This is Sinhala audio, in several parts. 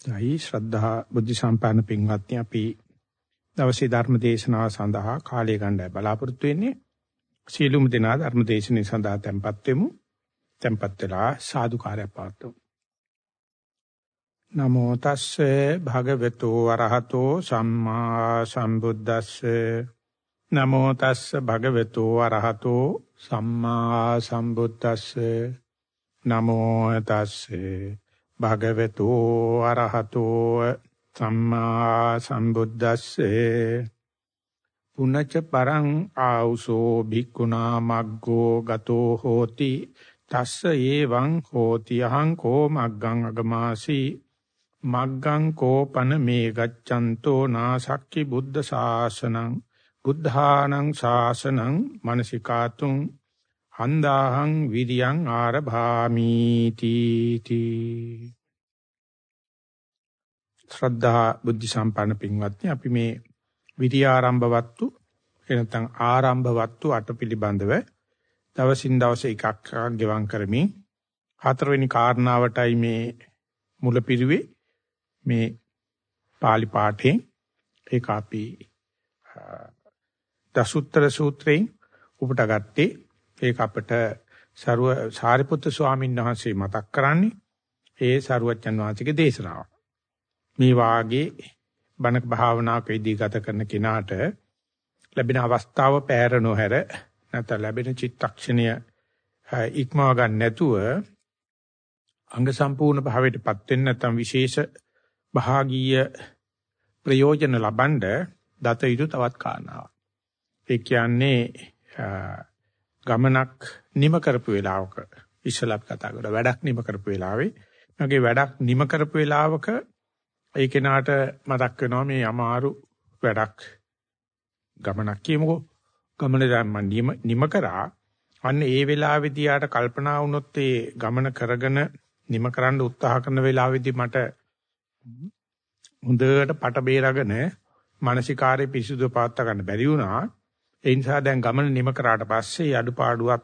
දැයි ශ්‍රද්ධා බුද්ධ සම්පන්න පින්වත්නි අපි දවසේ ධර්ම දේශනාව සඳහා කාලය ගන්නයි බලාපොරොත්තු වෙන්නේ. සීලුම දෙනා ධර්ම දේශනාව සඳහා tempත් වෙමු. tempත් වෙලා සාදුකාරය පාත්තු. නමෝ තස්සේ භගවතු වරහතෝ සම්මා සම්බුද්දස්සේ නමෝ තස්සේ භගවතු වරහතෝ සම්මා සම්බුද්දස්සේ නමෝ තස්සේ භගවතු අරහතෝ සම්මා සම්බුද්දස්සේ පුනච්ච පරං ආ우සෝ භික්ඛුනා මග්ගෝ ගතෝ හෝති තස්ස ඒවං හෝති අහං කෝ මග්ගං අගමාසි මග්ගං කෝපන මේ ගච්ඡන්තෝ නාසක්කි බුද්ධ ශාසනං බුද්ධානං ශාසනං මනසිකාතුං හන්දාහං විරියං ආරභාමි තීති ශ්‍රද්ධා බුද්ධ සම්පන්න පින්වත්නි අපි මේ විරියාරම්භවත්තු එනතන් ආරම්භවත්තු අට පිළිබඳව දවසින් දවස එකක් ගෙවම් කරමින් හතරවෙනි කාරණාවටයි මේ මුලපිරුවේ මේ pāli පාඨයෙන්. ඒක අපි දසුත්තර සූත්‍රයෙන් උපුට ගත්තේ ඒක අපට සරුව සාරිපුත්තු ස්වාමීන් වහන්සේ මතක් කරන්නේ ඒ සරුවච්චන් වහන්සේගේ දේශනාව. මේ වාගේ බණක භාවනාවක ඉදී ගත කරන කෙනාට ලැබෙන අවස්ථාව පෑර නොහැර නැත්නම් ලැබෙන චිත්තක්ෂණය ඉක්මව ගන්න නැතුව අංග සම්පූර්ණ භාවයටපත් වෙන්න නැත්නම් විශේෂ භාගීය ප්‍රයෝජන ලබනද දත යුතු තවත් කාරණාවක්. ඒ කියන්නේ ගමනක් නිම කරපු වෙලාවක ඉස්සලා කතා කරා වැඩක් නිම කරපු වෙලාවේ. මගේ වැඩක් නිම කරපු වෙලාවක ඒ කෙනාට මතක් වෙනවා මේ අමාරු වැඩක් ගමනක් කියමුකෝ. ගමන දැන් මම නිම කරා. අන්න ඒ වෙලාවේදී යාට කල්පනා වුණොත් ඒ ගමන කරගෙන නිම කරන්න උත්සාහ කරන වෙලාවේදී මට හොඳට පට බේරගෙන මානසිකාරය පිරිසුදු පාත්ත ගන්න බැරි වුණා. ඒ නිසා දැන් ගමන නිම කරාට පස්සේ අඩුපාඩුවක්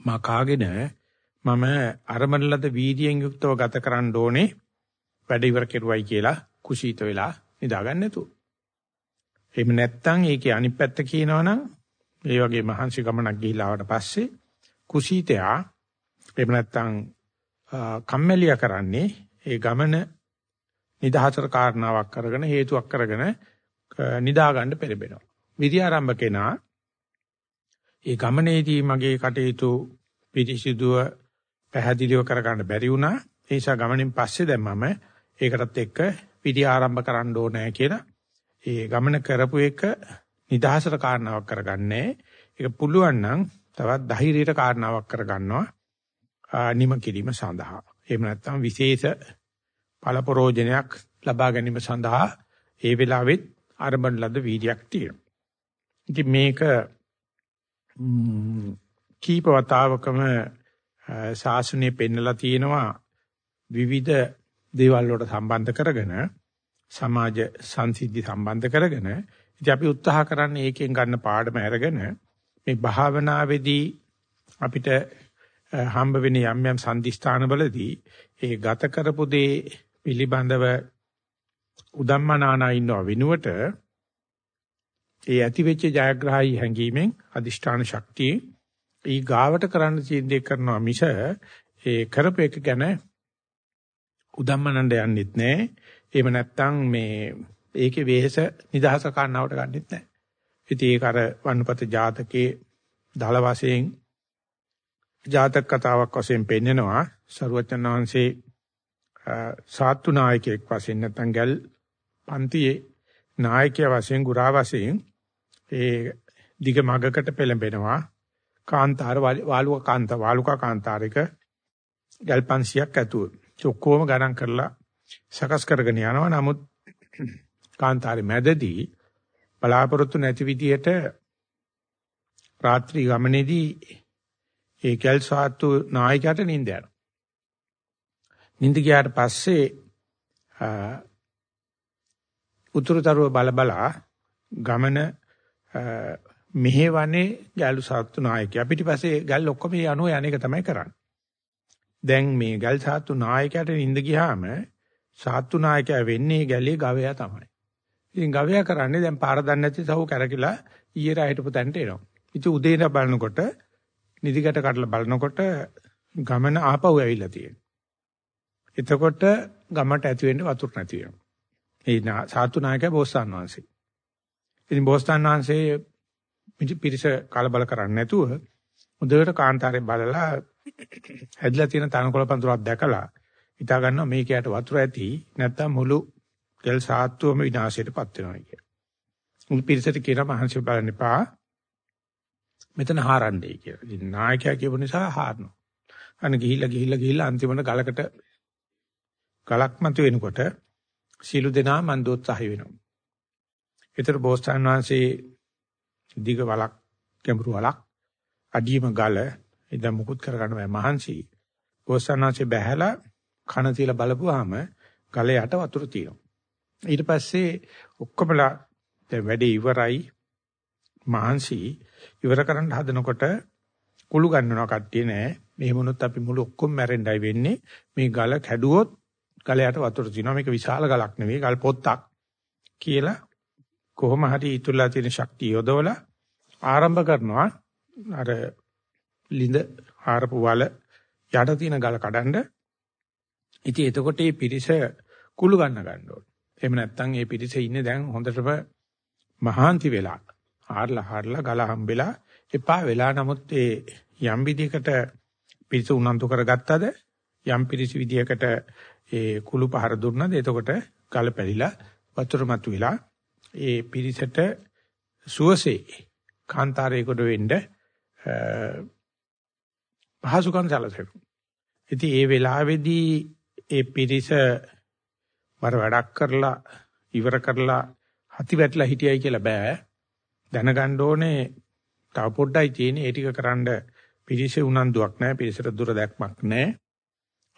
මා කාගෙන මම අරමණලද වීර්යයෙන් යුක්තව ගත කරන්න ඕනේ වැඩ ඉවර කෙරුවයි කියලා කුසීත වෙලා නිදාගන්න නැතුව. එහෙම නැත්නම් ඒකේ අනිත් පැත්ත කියනවනම් ඒ වගේ මහන්සි ගමනක් ගිහිලා ආවට පස්සේ කුසීතයා එහෙම නැත්නම් කම්මැලියා කරන්නේ ඒ ගමන නිදහතර කාරණාවක් කරගෙන හේතුවක් කරගෙන නිදා ගන්න පෙළඹෙනවා. විද්‍යාරම්භ කෙනා ඒ ගමනේදී මගේ කටයුතු පිරිසිදුව පැහැදිලිව කරගන්න බැරි වුණා. ඒ නිසා ගමනින් පස්සේ දැන් මම ඒකටත් එක්ක විදි ආරම්භ කරන්න ඕනේ කියලා ඒ ගමන කරපු එක නිදහසට කාරණාවක් කරගන්නේ. ඒක පුළුවන් නම් තවත් ධෛර්යයට කාරණාවක් කරගන්නවා නිම කිරීම සඳහා. එහෙම නැත්නම් විශේෂ පළපරෝජනයක් ලබා ගැනීම සඳහා ඒ වෙලාවෙත් ආරම්භන ලද වීර්යයක් තියෙනවා. ඉතින් මේක කීප වතාවකම ශාසනය පෙන්නලා තියෙනවා. විවිධ දේවල් වලට සම්බන්ධ කරගෙන සමාජ සංසිද්ධි සම්බන්ධ කරගෙන. ඉතින් අපි උත්සාහ කරන්නේ ඒකෙන් ගන්න පාඩම අරගෙන මේ භාවනාවේදී අපිට හම්බ වෙන යම් යම් සම්දිස්ථානවලදී ඒ ගත කරපු දේ පිළිබඳව උදම්මනානා ඉන්නව වෙනුවට ඒ ඇති වෙච්ච ජයග්‍රහයි හැඟීමෙන් අදිෂ්ඨාන ශක්තිය ඊ ගාවට කරන්න චින්තය කරනවා මිස ඒ කරපු එක ගැන උදම්මනන්න යන්නෙත් නෑ. එහෙම නැත්නම් මේ ඒකේ වෙහෙස නිදහස කන්නවට ගන්නෙත් නෑ. ඉතින් ඒක අර වන්නපත ජාතකයේ දල වශයෙන් ජාතක කතාවක් වශයෙන් පෙන්නනවා සරුවචන වහන්සේ සාත්තු නායකයෙක් වශයෙන් නැත්නම් ගල් පන්තියේ නායකයා වශයෙන් ගුරා වශයෙන් ඒ දිග මගකට පෙළඹෙනවා. කාන්තාර වාලුක කාන්ත වාලුක කාන්තාරික ගල් 500ක් ඇතුව. ඔක්කොම ගණන් කරලා සකස් කරගෙන යනවා. නමුත් කාන්තාරේ මැදදී බලාපොරොත්තු නැති විදියට රාත්‍රී ගමනේදී ඒ කැල් සාත්තු නායකයාට නිින්ද යනවා. නිින්ද ගියාට පස්සේ උතුරුතරුව බල බලා ගමන මෙහෙවනේ ගැලු සාත්තු නායකයා පිටිපස්සේ ගැල් ඔක්කොම යනෝ යන එක තමයි කරන්නේ. දැන් මේ ගැල් සාත්තු නායකයාට නිඳ ගියාම සාත්තු නායකයා වෙන්නේ ගැලේ ගවයා තමයි. ඉතින් ගවයා කරන්නේ දැන් පාර දන්නේ නැති සහු කැරකිලා ඊයේ රා හිටපු තැනට එනවා. ඉතින් උදේ ඉඳලා බලනකොට නිදිකට කඩලා බලනකොට ගමන ආපහු ඇවිල්ලා තියෙනවා. එතකොට ගමට ඇති වෙන්න වතුර නැති වෙනවා. ඒ සාතු නායකයා බෝසතාන් වහන්සේ. ඉතින් බෝසතාන් වහන්සේ පිරිස කලබල කරන්නේ නැතුව හොඳට කාන්තාරේ බලලා හැදිලා තියෙන තනකොළ පඳුරක් දැකලා හිතා ගන්නවා මේකයට වතුර ඇති නැත්තම් මුළු තෙල් සාත්තුවම විනාශයටපත් වෙනවා කියලා. මුළු පිරිසට කියන මහන්සිය බලන්න එපා. මෙතන හාරන්නේ කියලා. ඉතින් නායකයා කියපු නිසා හාරනවා. අන්න ගිහිල්ලා ගිහිල්ලා ගිහිල්ලා අන්තිමට ගලකට ගලක් මත වෙනකොට සීළු දෙනා මන්දෝත්සහය වෙනවා. ඒතර බෝසතාන් වහන්සේ දිග වලක් ගැඹුරු වලක් අඩියම ගල ඉතින් මුකුත් කරගන්න බෑ මහන්සි. බෝසතාන් වහන්සේ බැහැලා කන තියලා බලපුවාම ගලේ යට වතුර තියෙනවා. ඊට පස්සේ ඔක්කොමලා දැන් වැඩේ ඉවරයි මහන්සි ඉවර කරන්න හදනකොට කුළු ගන්නනවා කට්ටිය නෑ. මෙහෙම වුණොත් අපි මුළු ඔක්කොම මැරෙන්නයි වෙන්නේ. මේ ගල කැඩුවොත් ගලයට වතුර තියෙනවා. මේක විශාල ගලක් නෙවෙයි ගල් පොත්තක් කියලා කොහොම හරි ඉතුරුලා තියෙන ශක්තිය යොදවලා ආරම්භ කරනවා අර ලිඳ හාරපු වල යට තියෙන ගල කඩන්න. ඉතින් එතකොට මේ පිරිස කුළු ගන්න ගන්න ඕනේ. එහෙම නැත්නම් මේ පිරිස ඉන්නේ දැන් හොඳටම මහාන්ති වෙලා. හාරලා හාරලා ගල හම්බෙලා එපා වෙලා නමුත් ඒ යම් විදිහකට පිරිස උනන්දු කරගත්තද යම් පිරිස විදිහකට ඒ කුළු පහර දුන්නද එතකොට ගල පැලිලා වතුර මතුවලා ඒ පිරිසට සුවසේ කාන්තාරයකට වෙන්න පහසුකම් සැලසෙනවා. ඉතින් ඒ වෙලාවේදී ඒ පිරිස වර වැඩක් කරලා ඉවර කරලා හති වැටලා හිටියයි කියලා බෑ. දැනගන්න ඕනේ තව පොඩ්ඩයි තියෙන්නේ ඒ ටික කරන්න පිරිසේ උනන්දුවක් නැහැ පිරිසට දුර දැක්මක් නැහැ.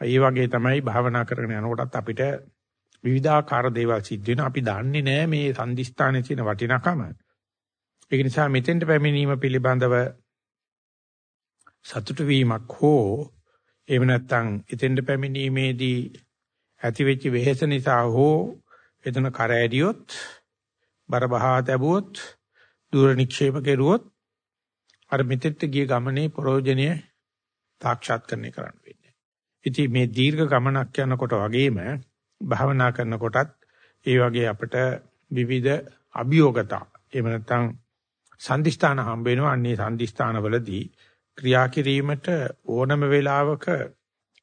ඒ වගේ තමයි භාවනා කරගෙන යනකොටත් අපිට විවිධාකාර දේවල් සිද්ධ වෙනවා. අපි දන්නේ නැහැ මේ සංදිස්ථානයේ තියෙන වටිනාකම. ඒක නිසා මෙතෙන්ට පැමිණීම පිළිබඳව සතුටු වීමක් හෝ එහෙම නැත්නම් එතෙන්ට පැමිණීමේදී ඇතිවෙච්ච වෙහෙස නිසා හෝ එතන කර ඇදියොත් බර බහා තැබුවොත් දුර නික්ෂේප කෙරුවොත් අර මෙතෙත් ගිය ගමනේ ප්‍රයෝජනීය සාක්ෂාත්කරණය කරන්න වෙන්නේ. ඉතින් මේ දීර්ඝ ගමනක් යනකොට වගේම භාවනා කරනකොටත් ඒ වගේ අපිට විවිධ අභියෝගතා එහෙම නැත්නම් සම්දිස්ථාන හම්බ වෙනවා. අන්නේ සම්දිස්ථානවලදී ක්‍රියා කිරීමට ඕනම වෙලාවක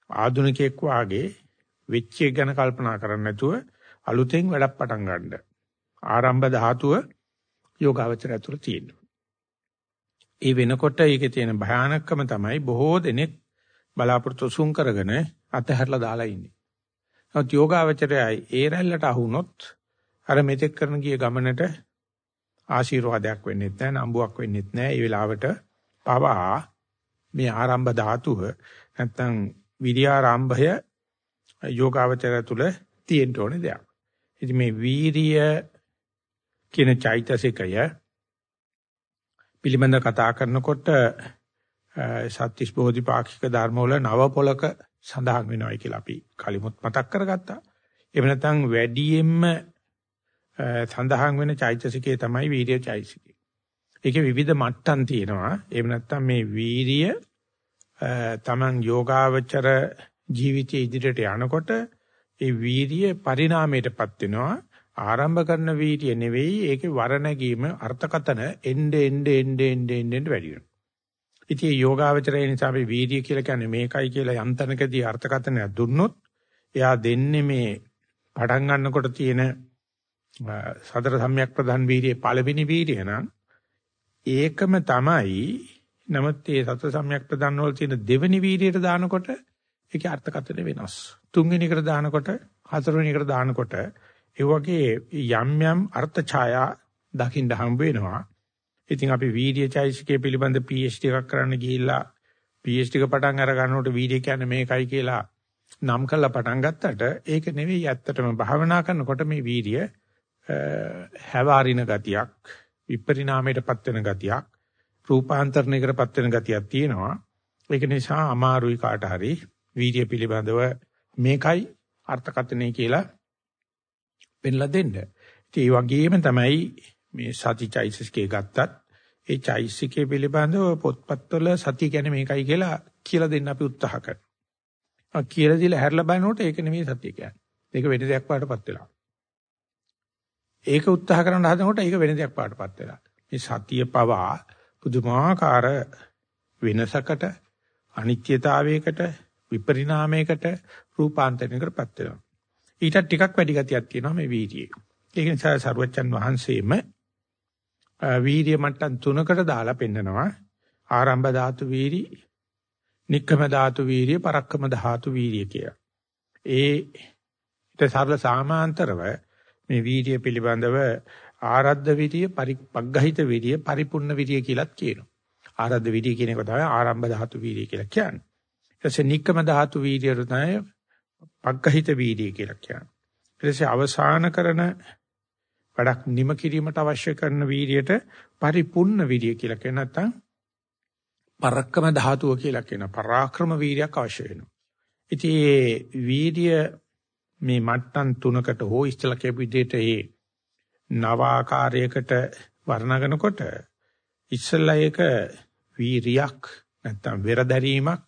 ආධුනිකයෙක් වාගේ වෙච්ච එක ගැන කල්පනා කරන්නේ නැතුව අලුතෙන් වැඩක් පටන් ගන්න. ආරම්භ ධාතුව යෝගාවචරය තුළ තියෙනවා. ඒ වෙනකොට ඒකේ තියෙන භයානකම තමයි බොහෝ දෙනෙක් බලාපොරොත්තු සුන් කරගෙන අතහැරලා දාලා ඉන්නේ. නමුත් යෝගාවචරයයි ඒ රැල්ලට අහුනොත් අර මෙතෙක් කරන ගිය ගමනට ආශිර්වාදයක් වෙන්නේ නැහැ, නම්බුවක් වෙන්නේ නැහැ. ඒ වෙලාවට පවා මේ ආරම්භ ධාතුව නැත්තම් විරියාරම්භය යෝගාවචරය තුල තියෙන්න ඕනේ දෙයක්. ඉතින් මේ වීරිය කියන චෛතසිකය පිළිබඳ කතා කරනකොට සත්‍තිස් බෝධිපාක්ෂික ධර්ම වල නව පොලක සඳහන් වෙනවායි කියලා අපි කලිමුත් මතක් කරගත්තා. එහෙම නැත්නම් වැඩියෙන්ම සඳහන් වෙන චෛතසිකය තමයි වීර්ය චෛතසිකය. ඒකේ විවිධ මට්ටම් තියෙනවා. එහෙම නැත්නම් මේ වීර්ය තමන් යෝගාවචර ජීවිතයේ ඉදිරියට යනකොට ඒ වීර්ය පරිණාමයටපත් වෙනවා. ආරම්භ කරන වීර්ය නෙවෙයි ඒකේ වරණගීම අර්ථකතන එnde end end end end වැඩි වෙනවා. ඉතින් යෝගාවචරය නිසා අපි වීර්ය කියලා කියන්නේ මේකයි කියලා යන්තනකදී අර්ථකතනයක් දුන්නොත් එයා දෙන්නේ මේ පටන් ගන්නකොට තියෙන සතර සම්‍යක් ප්‍රධාන වීර්යයේ පළවෙනි වීර්ය නම් ඒකම තමයි නමුත් ඒ සතර සම්‍යක් ප්‍රධාන වල තියෙන දෙවෙනි වීර්යයට දානකොට ඒකේ අර්ථකථන වෙනස්. තුන්වෙනි එකට දානකොට හතරවෙනි එකට දානකොට ඒ වගේ යම් යම් අර්ථ ඡායා දකින්න හම්බ වෙනවා. ඉතින් අපි වීර්ය චෛසිකය පිළිබඳ PhD එකක් කරන්න ගිහිල්ලා PhD එක පටන් අර ගන්නකොට වීර්ය කියන්නේ මේකයි කියලා නම් කරලා පටන් ගත්තට ඒක නෙවෙයි ඇත්තටම භාවනා කරනකොට මේ වීර්ය හැවාරින ගතියක් විපරිණාමයටපත් වෙන ගතියක් රූපාන්තරණයකටපත් වෙන ගතියක් තියෙනවා ඒක නිසා අමාරුයි කාට හරි වීර්ය පිළිබඳව මේකයි අර්ථකථනය කියලා පෙන්ලා දෙන්න. ඉතින් ඒ වගේම තමයි මේ සතිචෛසිකේ ගත්තත් ඒ චෛසිකේ පිළිබඳව පොත්පත්වල සතිය කියන්නේ මේකයි කියලා කියලා දෙන්න අපි උත්සාහ කරනවා. කියලා දීලා හැරලා බලනකොට ඒක නෙමෙයි සතිය කියන්නේ. ඒක වෙන දෙයක් වඩටපත් වෙලා. ඒක උත්සාහ කරන්න හදනකොට ඒක වෙන දෙයක් වඩටපත් වෙලා. මේ සතිය පවා පුදුමාකාර වෙනසකට අනිත්‍යතාවයකට විපරිණාමයකට රූපාන්තරයකටපත් වෙනවා. ඊට ටිකක් වැඩි ගතියක් තියෙනවා මේ වීර්යයේ. ඒක නිසා සරුවච්චන් වහන්සේම වීර්ය මට්ටම් තුනකට දාලා පෙන්නනවා. ආරම්භ ධාතු වීරි, නික්කම ධාතු වීරිය, පරක්කම ධාතු වීරිය කියලා. ඒ ඊට සරල සාමාන්තරව මේ වීර්ය පිළිබඳව ආරද්ධ විරිය, පරිපග්ගහිත විරිය, පරිපූර්ණ විරිය කියලාත් කියනවා. ආරද්ධ විරිය කියන එක තමයි ආරම්භ ධාතු වීරිය කියලා කියන්නේ. ඊට පස්සේ නික්කම ධාතු වීරිය තමයි පග්ගහිත වීරිය කියලා කියන්නේ. ඊට පස්සේ අවසාන කරන වැඩක් නිම කිරීමට අවශ්‍ය කරන වීරියට පරිපූර්ණ වීරිය කියලා කියන නැත්නම් පරක්කම ධාතුව කියලා කියන පරාක්‍රම වීරියක් අවශ්‍ය වෙනවා. ඉතින් මේ වීරිය මේ මට්ටම් තුනකට හෝ ඉස්සලා කියපු විදිහට ඒ නවාකාරයකට වර්ණනනකොට ඉස්සලා ඒක වීරියක් නැත්නම් වෙරදැරීමක්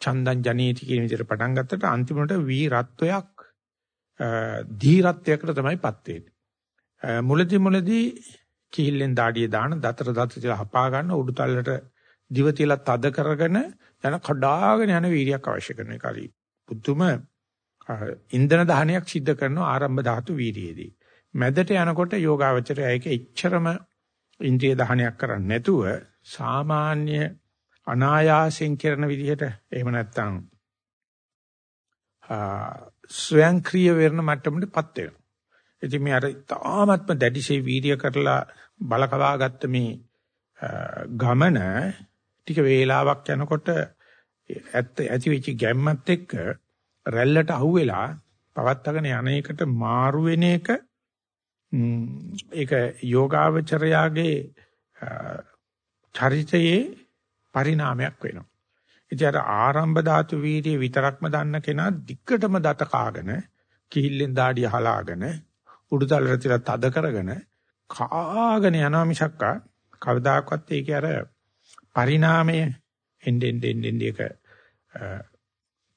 චන්දන් ජනේති කියන විදිහට පටන් ගත්තට අන්තිමට වීරත්වයක් ධීරත්වයකට තමයිපත් වෙන්නේ. මුලදි මුලදි කිහිල්ලෙන් දාඩිය දාන දතර දත තියලා හපා ගන්න උඩුතල්ලට දිව තියලා තද කරගෙන යන කඩාගෙන යන වීරියක් අවශ්‍ය කරන එකයි. පුදුම ඉන්ධන දහනයක් සිද්ධ කරන ආරම්භ ධාතු වීරියේදී. මැදට යනකොට යෝගාවචරය ඒක එච්චරම ඉන්ද්‍රිය දහනයක් කරන්නේ නැතුව සාමාන්‍ය අනායාසයෙන් කරන විදිහට එහෙම නැත්නම් ස්වයංක්‍රීය වෙරණ මට්ටමකටපත් වෙනවා. ඉතින් මේ අර තාමත්ම දැඩිශේ වීර්ය කරලා බලකවා ගත්ත මේ ගමන ටික වේලාවක් යනකොට ඇත්ත ඇති වෙච්ච ගැම්මත් එක්ක රැල්ලට අහුවෙලා පවත්තගෙන යන එකට මාරු වෙන එක ඒක යෝගාවචරයාගේ චරිතයේ පරිණාමයක් වෙනවා. ඉතින් අර ආරම්භ ධාතු වීර්ය විතරක්ම දන්න කෙනා දිග්ගටම දත කාගෙන කිහිල්ලෙන් දාඩිය හලාගෙන උඩුතල රතිලා තද කරගෙන කාගෙන යනවා මිසක්කා කවදාකවත් ඒකේ අර පරිණාමය එන්නෙන් එන්නෙන් එක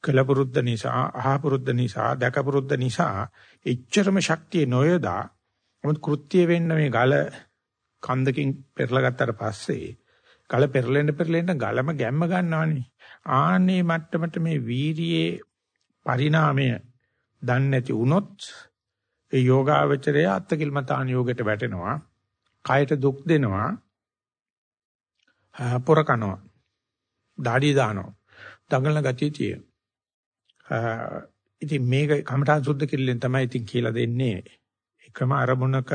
කලපුරුද්ද නිසා අහපුරුද්ද නිසා දැකපුරුද්ද නිසා එච්චරම ශක්තිය නොයදා මොකද කෘත්‍ය වෙන්න මේ ගල කන්දකින් පෙරලා ගත්තට පස්සේ ගල පෙරලෙන්න පෙරලෙන්න ගලම ගැම්ම ගන්නවනේ. ආන්නේ මට්ටමට මේ වීරියේ පරිණාමය දන්නේ නැති වුණොත් ඒ යෝගාවචරය අත්කිලමතාන යෝගයට වැටෙනවා. කයට දුක් දෙනවා. පොර කනවා. দাঁඩි දානවා. දඟලන ගතිය තියෙනවා. ඉතින් මේක කමඨාන් සුද්ධ කිල්ලෙන් තමයි ඉතින් කියලා දෙන්නේ. එකම අරමුණක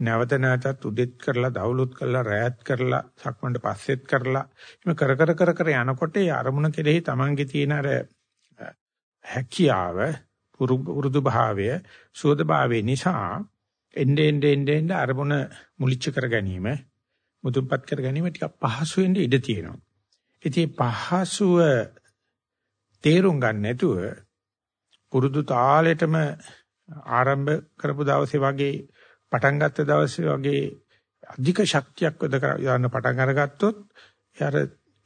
නැවත නැවතත් උදෙත් කරලා දවලුත් කරලා රැයත් කරලා සක්මන්ට පස්සෙත් කරලා එimhe කර කර කර කර යනකොට ඒ අරමුණ කෙරෙහි Tamange තියෙන අර හැකියාව පුරුදු භාවය සුවද භාවය නිසා එnde ende ende ende අරමුණ මුලිච්ච කර ගැනීම මුදුන්පත් කර ගැනීම ටිකක් පහසු වෙන්න ඉඩ තියෙනවා. ඉතින් පහසුව තේරුම් ගන්න නැතුව පුරුදු තාලෙටම ආරම්භ කරපු දවසේ වගේ පටන් ගත්ත දවසේ වගේ අධික ශක්තියක් වද යන පටන් අරගත්තොත් යාර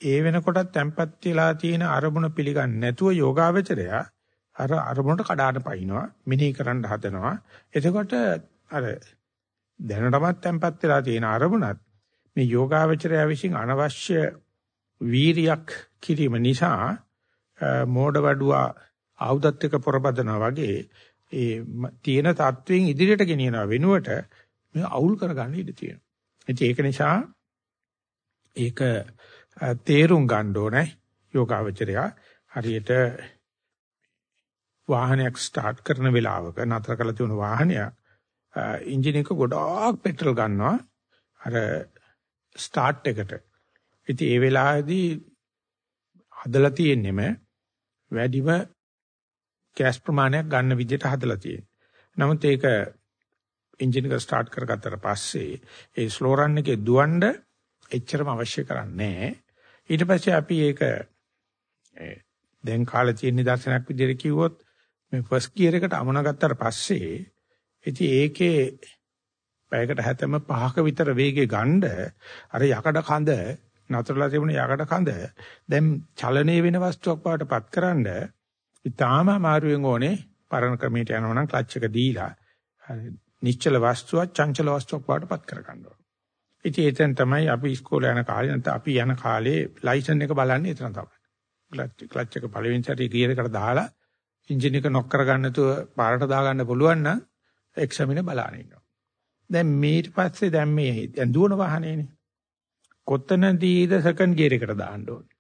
ඒ වෙනකොටත් තැම්පත් වෙලා තියෙන අරමුණ පිළිගන්නේ නැතුව යෝගාවචරය අර අරමුණට කඩාන පයින්නවා මිනී කරන්න හදනවා එතකොට අර දැනටමත් තැම්පත් වෙලා තියෙන අරමුණත් මේ යෝගාවචරය විසින් අනවශ්‍ය වීරියක් කිරීම නිසා මෝඩ වඩුවා ආයුධත් එක්ක පොරබදනවා වගේ ඒ තියෙන தත්වයෙන් ඉදිරියට ගෙනියනවා වෙනුවට මේ අවුල් කරගන්න ඉඩ තියෙනවා. ඉතින් ඒක නිසා ඒක තේරුම් ගන්න ඕනේ යෝගාවචරය හරියට වාහනයක් ස්ටාර්ට් කරන වෙලාවක නතර කරලා තියෙන වාහනයක් එන්ජින් එක ගොඩාක් පෙට්‍රල් ගන්නවා අර ස්ටාර්ට් එකට. ඉතින් ඒ වෙලාවේදී හදලා තියෙන්නෙම වැඩිම ගෑස් ප්‍රමාණයක් ගන්න විදිහට හදලා තියෙනවා. නමුත් ඒක එන්ජින් එක ස්ටාර්ට් කරගත්තට පස්සේ ඒ ස්ලෝ රන් එකේ දුවන්න එච්චරම අවශ්‍ය කරන්නේ ඊට පස්සේ අපි ඒක දැන් කාලේ තියෙන නිදර්ශනයක් විදිහට කිව්වොත් මේ ෆස්ට් ගියර් එකට අමුණ ගත්තාට පස්සේ ඉතින් ඒකේ පැයකට හැතැම්ම පහක විතර වේගෙ ගන්න අර යකඩ කඳ නතරලා තිබුණ යකඩ කඳ දැන් චලනීය වෙන වස්තුවක් බවට පත්කරනද ඊටාම අමාරුවෙන් ඕනේ පරණ ක්‍රමයට යනවා නම් ක්ලච් එක දීලා නිශ්චල වස්තුවක් චංචල වස්තුවක් බවට පත් කර ගන්නවා. ඉතින් එතෙන් තමයි අපි ඉස්කෝලේ යන කාලේ නැත්නම් අපි යන කාලේ ලයිසන් එක බලන්නේ එතන තමයි. ක්ලච් ක්ලච් එක පළවෙනි සැරේ ගියර් එකට දාලා එන්ජින් එක නොක් කරගන්න නැතුව පාරට දාගන්න පුළුවන් නම් එක්සමින බලන්න ඉන්නවා. දැන් ඊට පස්සේ දැන් මේ දැන් දුවන වාහනේනේ. කොතනදීද සෙකන්ඩ් ගියර් එකට දාන්න ඕනේ.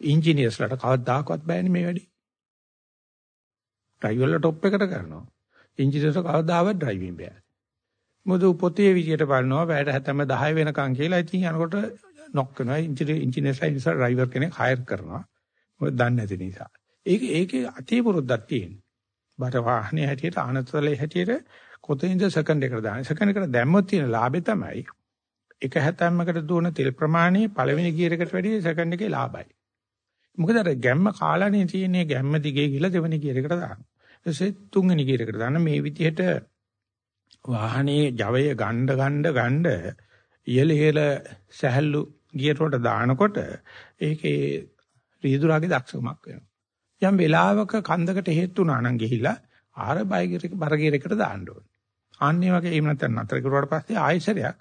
ඉන්ජිනියර්ස්ලාට කවදාකවත් බෑනේ මේ වැඩේ. ඩ්‍රයිවර්ලා টොප් එකට කරනවා. ඉන්ජිනියර්ස්ලා කවදාවත් ඩ්‍රයිවිං බෑ. මොකද පොතේ විදියට බලනවා වැඩ හැතැම්ම 10 වෙනකන් කියලා ඉතින් යනකොට නොක් කරනවා ඉන්ජිනියර්ස්ලා ඉන්සර් ඩ්‍රයිවර් කෙනෙක් හයර් කරනවා. මොකද දන්නේ නැති නිසා. ඒක ඒකේ අතේ පුරුද්දක් තියෙනවා. බට වාහනේ හැටියට ආනතලේ හැටියට කොතනින්ද සෙකන්ඩ් එකට දාන්නේ. සෙකන්ඩ් එකට දැම්මොත් තියෙන ලාභය තමයි එක හැතැම්මකට දුවන තෙල් ප්‍රමාණය පළවෙනි ගියර් එකට වැඩිය සෙකන්ඩ් එකේ ලාභයි. මොකද අර ගැම්ම කාලානේ තියෙන්නේ ගැම්ම දිගේ ගිහලා දෙවෙනි ගියර් එකට දානවා. ඊටසේ තුන්වෙනි ගියර් එකට දාන්න මේ විදිහට වාහනේ ජවය ගණ්ඩ ගණ්ඩ ගණ්ඩ ඉහළ ඉහළ සැහැල්ලු ගියර් වලට දානකොට ඒකේ රීදුරාගේ දක්ෂකමක් වෙනවා. යම් වෙලාවක කන්දකට හේතු වුණා නම් ගිහිල්ලා ආර බයිගිරක බරගිරකට දාන්න ඕනේ. ආන්නේ වගේ එහෙම නැත්නම් නතර කරුවාට පස්සේ ආයෙසරයක්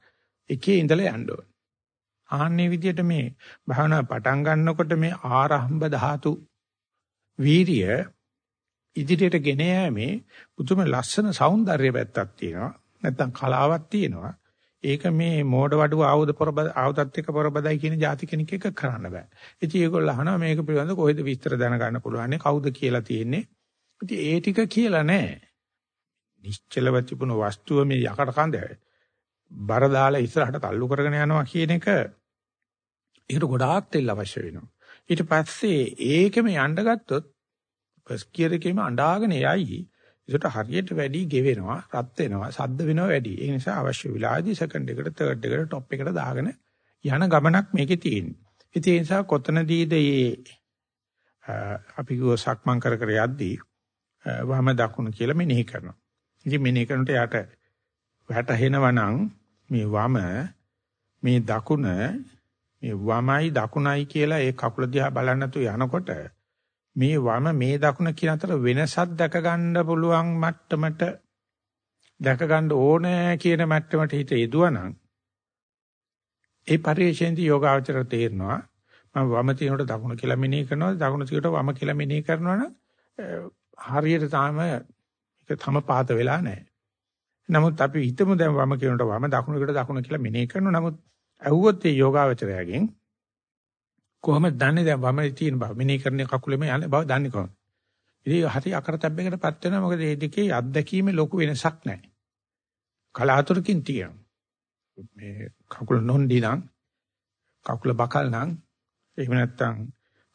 එකේ ඉඳලා යන්න ඕනේ. ආන්නේ විදිහට මේ භාවනා පටන් ගන්නකොට මේ ආරම්භ ධාතු වීරිය ඉදිරියට ගෙන යෑමේ පුදුම ලස්සන సౌందර්ය පැත්තක් තියෙනවා. නැත්නම් කලාවක් තියෙනවා. ඒක මේ මෝඩ වඩුව ආයුධ පොරබ ආයුධත් එක්ක පොරබදයි කියන જાති කෙනෙක් එක කරන්න බෑ. ඉතින් ඒගොල්ලෝ අහනවා මේක පිළිබඳව කොහෙද විස්තර දැනගන්න පුළුවන් කවුද කියලා තියෙන්නේ. ඉතින් ඒ ටික කියලා නෑ. නිශ්චලව තිබුණු වස්තුව මේ යකඩ කඳ බර දාලා ඉස්සරහට තල්ලු කරගෙන යනවා කියන එක ඒකට ගොඩාක් තෙල් අවශ්‍ය වෙනවා. ඊට පස්සේ ඒකෙම යන්න ගත්තොත් ෆස්ට් ගියර් එකේම අඬාගෙන යයි ඒකට හරියට වැඩි ගෙවෙනවා, රත් වෙනවා, සද්ද වෙනවා වැඩි. ඒ නිසා අවශ්‍ය වෙලාවදී සෙකන්ඩ් එකට, තර්ඩ් එකට, টොප් එකට දාගෙන යන ගමනක් මේකේ තියෙන්නේ. ඉතින් ඒ නිසා කොතනදීද මේ අපි ගෝ සක්මන් කර කර යද්දී වම දකුණ කියලා මෙනෙහි කරනවා. ඉතින් මෙනෙහි කරනකොට යාට වැටහෙනවා නම් මේ වම මේ දකුණ මේ වමයි දකුණයි කියලා ඒ කකුල දිහා බලන්න තු යනකොට මේ වම මේ දකුණ කියන අතර වෙනසක් දැක ගන්න පුළුවන් මට්ටමට දැක ගන්න ඕනේ කියන මට්ටමට හිත යදුවනම් ඒ පරිශ්‍රෙන්දී යෝගාවචර තේරෙනවා මම වම තිනකොට දකුණ කියලා මෙනෙහි කරනවා දකුණ තිනකොට වම කියලා මෙනෙහි කරනවා නම් හරියට තාම ඒක තම පාත වෙලා නැහැ. නමුත් අපි හිතමු දැන් වම කියනකොට වම දකුණකට දකුණ කියලා මෙනෙහි කරනවා. නමුත් ඇහුවොත් ඒ යෝගාවචරයගෙන් කොහොමද දන්නේ දැන් වමේ තියෙන බව මෙනෙහි කරන කකුලෙම යන්නේ බව දන්නේ කොහොමද? ඉතින් හරි අකරතැබ්බයකටපත් වෙනවා මොකද මේ දෙකේ අත්දැකීමේ ලොකු වෙනසක් නැහැ. කලාතුරකින් තියෙනවා. මේ කකුල නොන්ඩි නම් කකුල බකල් නම් එහෙම නැත්නම්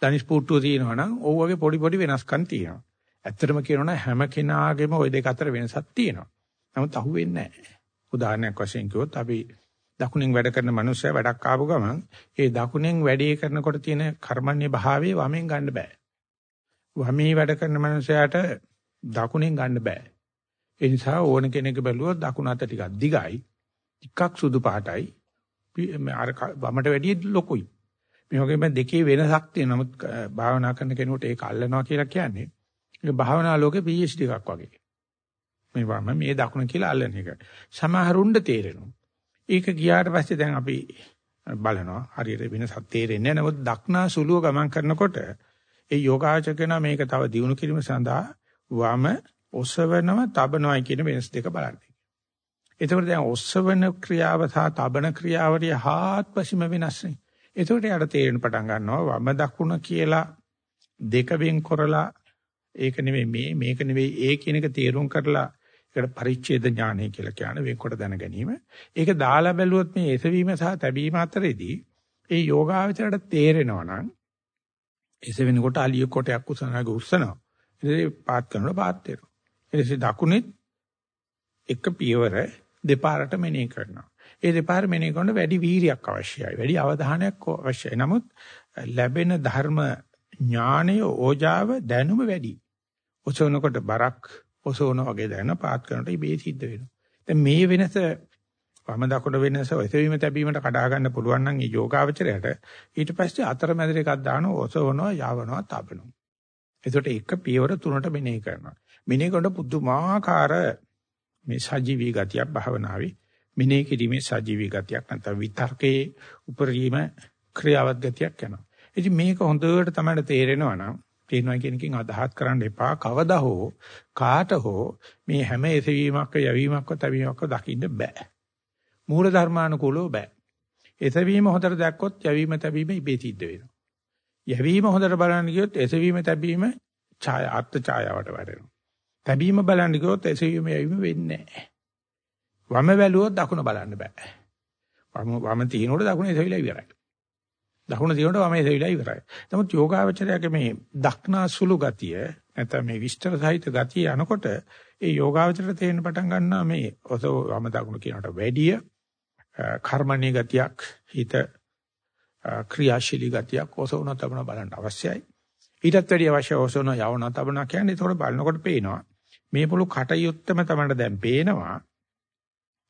ධනිස් පුට්ටුව තියෙනවා නම් ඔව් වගේ පොඩි පොඩි වෙනස්කම් තියෙනවා. ඇත්තටම කියනවනම් හැම කෙනාගේම ওই දෙක අතර වෙනසක් තියෙනවා. නමුත් අහුවෙන්නේ නැහැ. උදාහරණයක් වශයෙන් කිව්වොත් අපි දකුණෙන් වැඩ කරන මනුස්සයා වැඩක් ආපු ගමන් ඒ දකුණෙන් වැඩේ කරනකොට තියෙන කර්මන්නේ භාවයේ වමෙන් ගන්න බෑ. වමේ වැඩ කරන මනුස්සයාට දකුණෙන් ගන්න බෑ. ඒ නිසා ඕන කෙනෙක් බැලුවොත් දකුණ අත ටිකක් දිගයි. ටිකක් සුදු පාටයි. අර වමට වැඩිය ලොකුයි. මේ වගේම දෙකේ වෙනසක් තියෙනවා. නමුත් භාවනා කරන කෙනෙකුට ඒක අල්ලනවා කියලා කියන්නේ ඒක භාවනා ලෝකේ PhD එකක් වගේ. මේ වම මේ දකුණ කියලා අල්ලන එක. සමහරුණ්ඩ තේරෙනවා. ඒක ගියාට පස්සේ දැන් අපි බලනවා හරියට වෙනසක් තේරෙන්නේ නැහැ. නමුත් දක්නා සුළුව ගමන් කරනකොට ඒ යෝගාචකන මේක තව දියුණු කිරීම සඳහා වම ඔසවනව තබනවයි කියන වෙනස් දෙක බලන්න. එතකොට දැන් ඔසවන ක්‍රියාව සහ තබන ක්‍රියාවලිය හාත්පසීම වෙනස් නේ. එතකොට යාට තේරෙන පටන් ගන්නවා වම දකුණ කියලා දෙක වෙන් කරලා ඒක නෙමෙයි මේ මේක නෙවෙයි ඒ කියන එක තේරුම් කරලා ඒකට පරිච්ඡේද ඥානය කියලා කියන වෙන්කොට දැන ගැනීම. ඒක දාලා බැලුවොත් මේ එසවීම සහ තැබීම අතරේදී ඒ යෝගාවචරයට තේරෙනවා නම් එසවෙනකොට අලිය කොටයක් උසනග උස්සනවා. ඉතින් පාත් කරනකොට පාත් වෙනවා. ඊටසේ දකුණෙත් එක පියවර දෙපාරට මෙනෙහි කරනවා. ඒ දෙපාර මෙනෙහි කරනකොට වැඩි වීරියක් අවශ්‍යයි. වැඩි අවධානයක් අවශ්‍යයි. නමුත් ලැබෙන ධර්ම ඥානය ඕජාව දැනුම වැඩි. ඔසවනකොට බරක් ඔසවන වගේ දැනෙන පාත් කරනකොට ඉබේ සිද්ධ වෙනවා. දැන් මේ වෙනස වම දකුණ වෙනස ඔසවීම තැබීමට කඩා ගන්න පුළුවන් නම් මේ යෝගාවචරයට ඊට පස්සේ අතරමැද එකක් දානවා ඔසවනවා යවනවා තබනවා. එතකොට එක පියවර තුනට මෙනෙහි කරනවා. මෙනෙහි කරනකොට පුදුමාකාර මේ සජීවී ගතියක් භාවනාවේ මෙනෙහි කිරීමේ සජීවී ගතියක් නැත්නම් විතර්කයේ උපරිම ක්‍රියාවත් ගතියක් යනවා. ඉතින් මේක හොඳට තමයි තේරෙනවා නම් තේරෙනවා කියන එකෙන් අදහස් කරන්න එපා කවදා හෝ කාට හෝ මේ හැම එසවීමක්ක යැවීමක්ක තැවීමක්ක දකින්න බෑ. මූල ධර්මානුකූලව බෑ. එසවීම හොඳට දැක්කොත් යැවීම තැවීම ඉබේ සිද්ධ වෙනවා. යැවීම හොඳට බලන්න ගියොත් එසවීම තැබීම ඡාය අත්ත් ඡායාවට වැටෙනවා. තැබීම බලන්න ගියොත් එසවීම යැවීම වෙන්නේ නැහැ. වම වැළුවොත් දකුණ බලන්න බෑ. වම වම තියෙනකොට දකුණ එසවිලා ඉවරයි. දකුණ තියෙනකොට වම එසවිලා ඉවරයි. නමුත් යෝගාවචරයේ මේ දක්නා සුළු ගතිය නැත්නම් මේ විස්තර සහිත ගතිය යනකොට ඒ යෝගාවචරයට තේරෙන පටන් ගන්නවා මේ ඔසව වම දකුණ කියනට වැඩිය කර්මණීය ගතියක් හිත ක්‍රියාශීලී ගතියක් ඔසවන තබන බලන්න අවශ්‍යයි. ඊටත් වැඩි අවශ්‍ය ඔසවන යවන තබන කියන්නේ ඒකට බලනකොට පේනවා. මේ පුළු කටයුත්තම තමයි දැන් පේනවා.